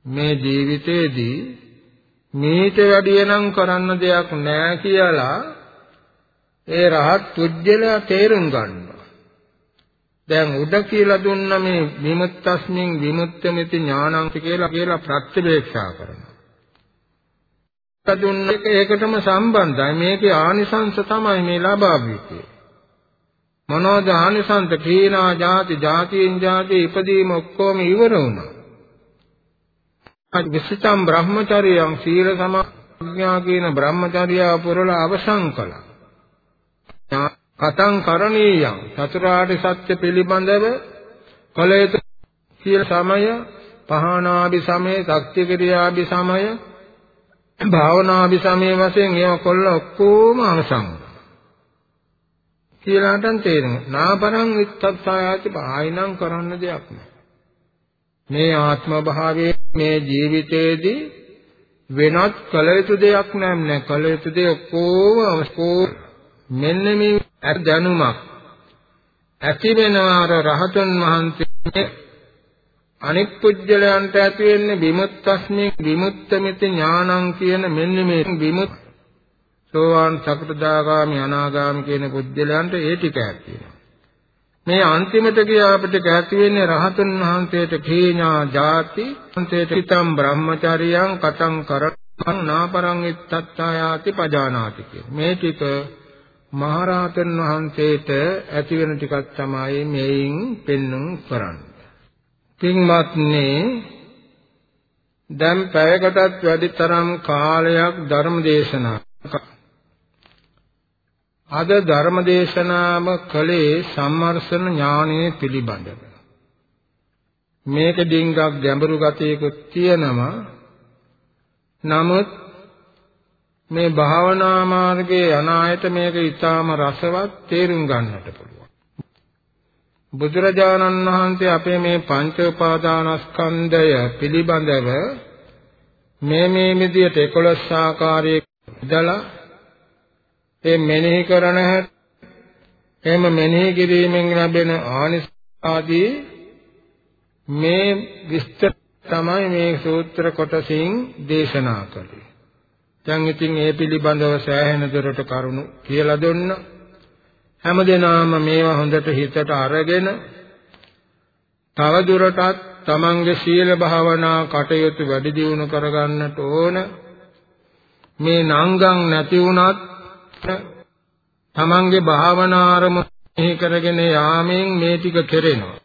මේ ජීවිතේදී මේට වැඩිය නම් කරන්න දෙයක් නෑ කියලා ඒ රහත් තුජ්ජලයා තේරුම් ගන්නවා. දැන් උඩ කියලා දුන්න මේ විමුක්තස්මින් විමුක්තമിതി ඥානං කියලා කියලා ප්‍රත්‍යවේක්ෂා කරනවා. දුන්න එක ඒකටම සම්බන්ධයි. මේකේ ආනිසංශ තමයි මේ ලබාවිතේ. මනෝජ ආනිසංශ කීනා ಜಾති ಜಾතියෙන් ಜಾති ඉපදීම ඔක්කොම ඉවර වුණා. විසිතම් බ්‍රහ්මචර්යයන් සීල සමාඥා කියන බ්‍රහ්මචර්යාව පුරලා අවසන් කළා. කතං කරණීයං චතුරාර්ය සත්‍ය පිළිබඳව කල යුතු කියලා සමය පහනාභි සමය ශක්ති ක්‍රියාභි සමය භාවනාභි සමය වශයෙන් ඒවා කොල්ල ඔක්කොම අවසන් කියලාටන් තේරෙනවා. නාපරං විත්තත්සායති ආයිනම් කරන්න දෙයක් නෑ. මේ ආත්ම භාවයේ මේ ජීවිතයේදී වෙනත් කල යුතු දෙයක් නෑ. කල යුතු දේ ඔක්කොම මෙන්න මේ දැනුමක්. ඇති වෙනවා අර රහතන් වහන්සේ අනිත් පුජ්‍යලයන්ට ඇති වෙන්නේ විමුක්තස්මේ විමුක්තමිති ඥානං කියන මෙන්න මේ විමුක් සෝවාන් සකටදාගාමි අනාගාමි කියන පුජ්‍යලයන්ට ඒ ටික ඇති වෙනවා. මේ අන්තිමට ගිය අපිට ඇති වෙන්නේ රහතන් වහන්සේට කේඥා ಜಾති වහන්සේට හිතම් බ්‍රහ්මචාරියං කතං කරං නාපරං ඉත්තත්තායාති පජානාති කියන මේ ටික මහරහතන් වහන්සේට ඇති වෙන ටිකක් තමයි මේයින් පෙන්눔 කරන්නේ. පින්වත්නි දැන් පැයකටත් වැඩි තරම් කාලයක් ධර්ම දේශනා අද ධර්ම දේශනාව කළේ සම්මර්ෂණ ඥානයේ පිළිබඳව. මේක ඩිංගක් ගැඹුරු ගතියකුත් තියෙනවා. නමුත් මේ භාවනා මාර්ගයේ යන අයට මේක ඊටාම රසවත් තේරුම් ගන්නට පුළුවන්. බුදුරජාණන් වහන්සේ අපේ මේ පංච උපාදානස්කන්ධය පිළිබඳව මේ මේ විදියට 11 ආකාරයේ ඉදලා ඒ මෙනෙහි කරන හැට එහෙම මෙනෙහි කිරීමෙන් ලැබෙන ආනිසංස ආදී මේ විස්තර තමයි මේ සූත්‍ර කොටසින් දේශනා කළේ. දැන් ඉතින් ඒ පිළිබඳව සෑහෙන දුරට කරුණු කියලා දුන්න හැමදෙනාම මේවා හොඳට හිතට අරගෙන තව දුරටත් තමන්ගේ සීල භාවනා කටයුතු වැඩි දියුණු කරගන්නට ඕන මේ නංගන් නැති වුණත් තමන්ගේ භාවනා ආරමුණු කරගෙන යාමෙන් මේ ටික කෙරෙනවා.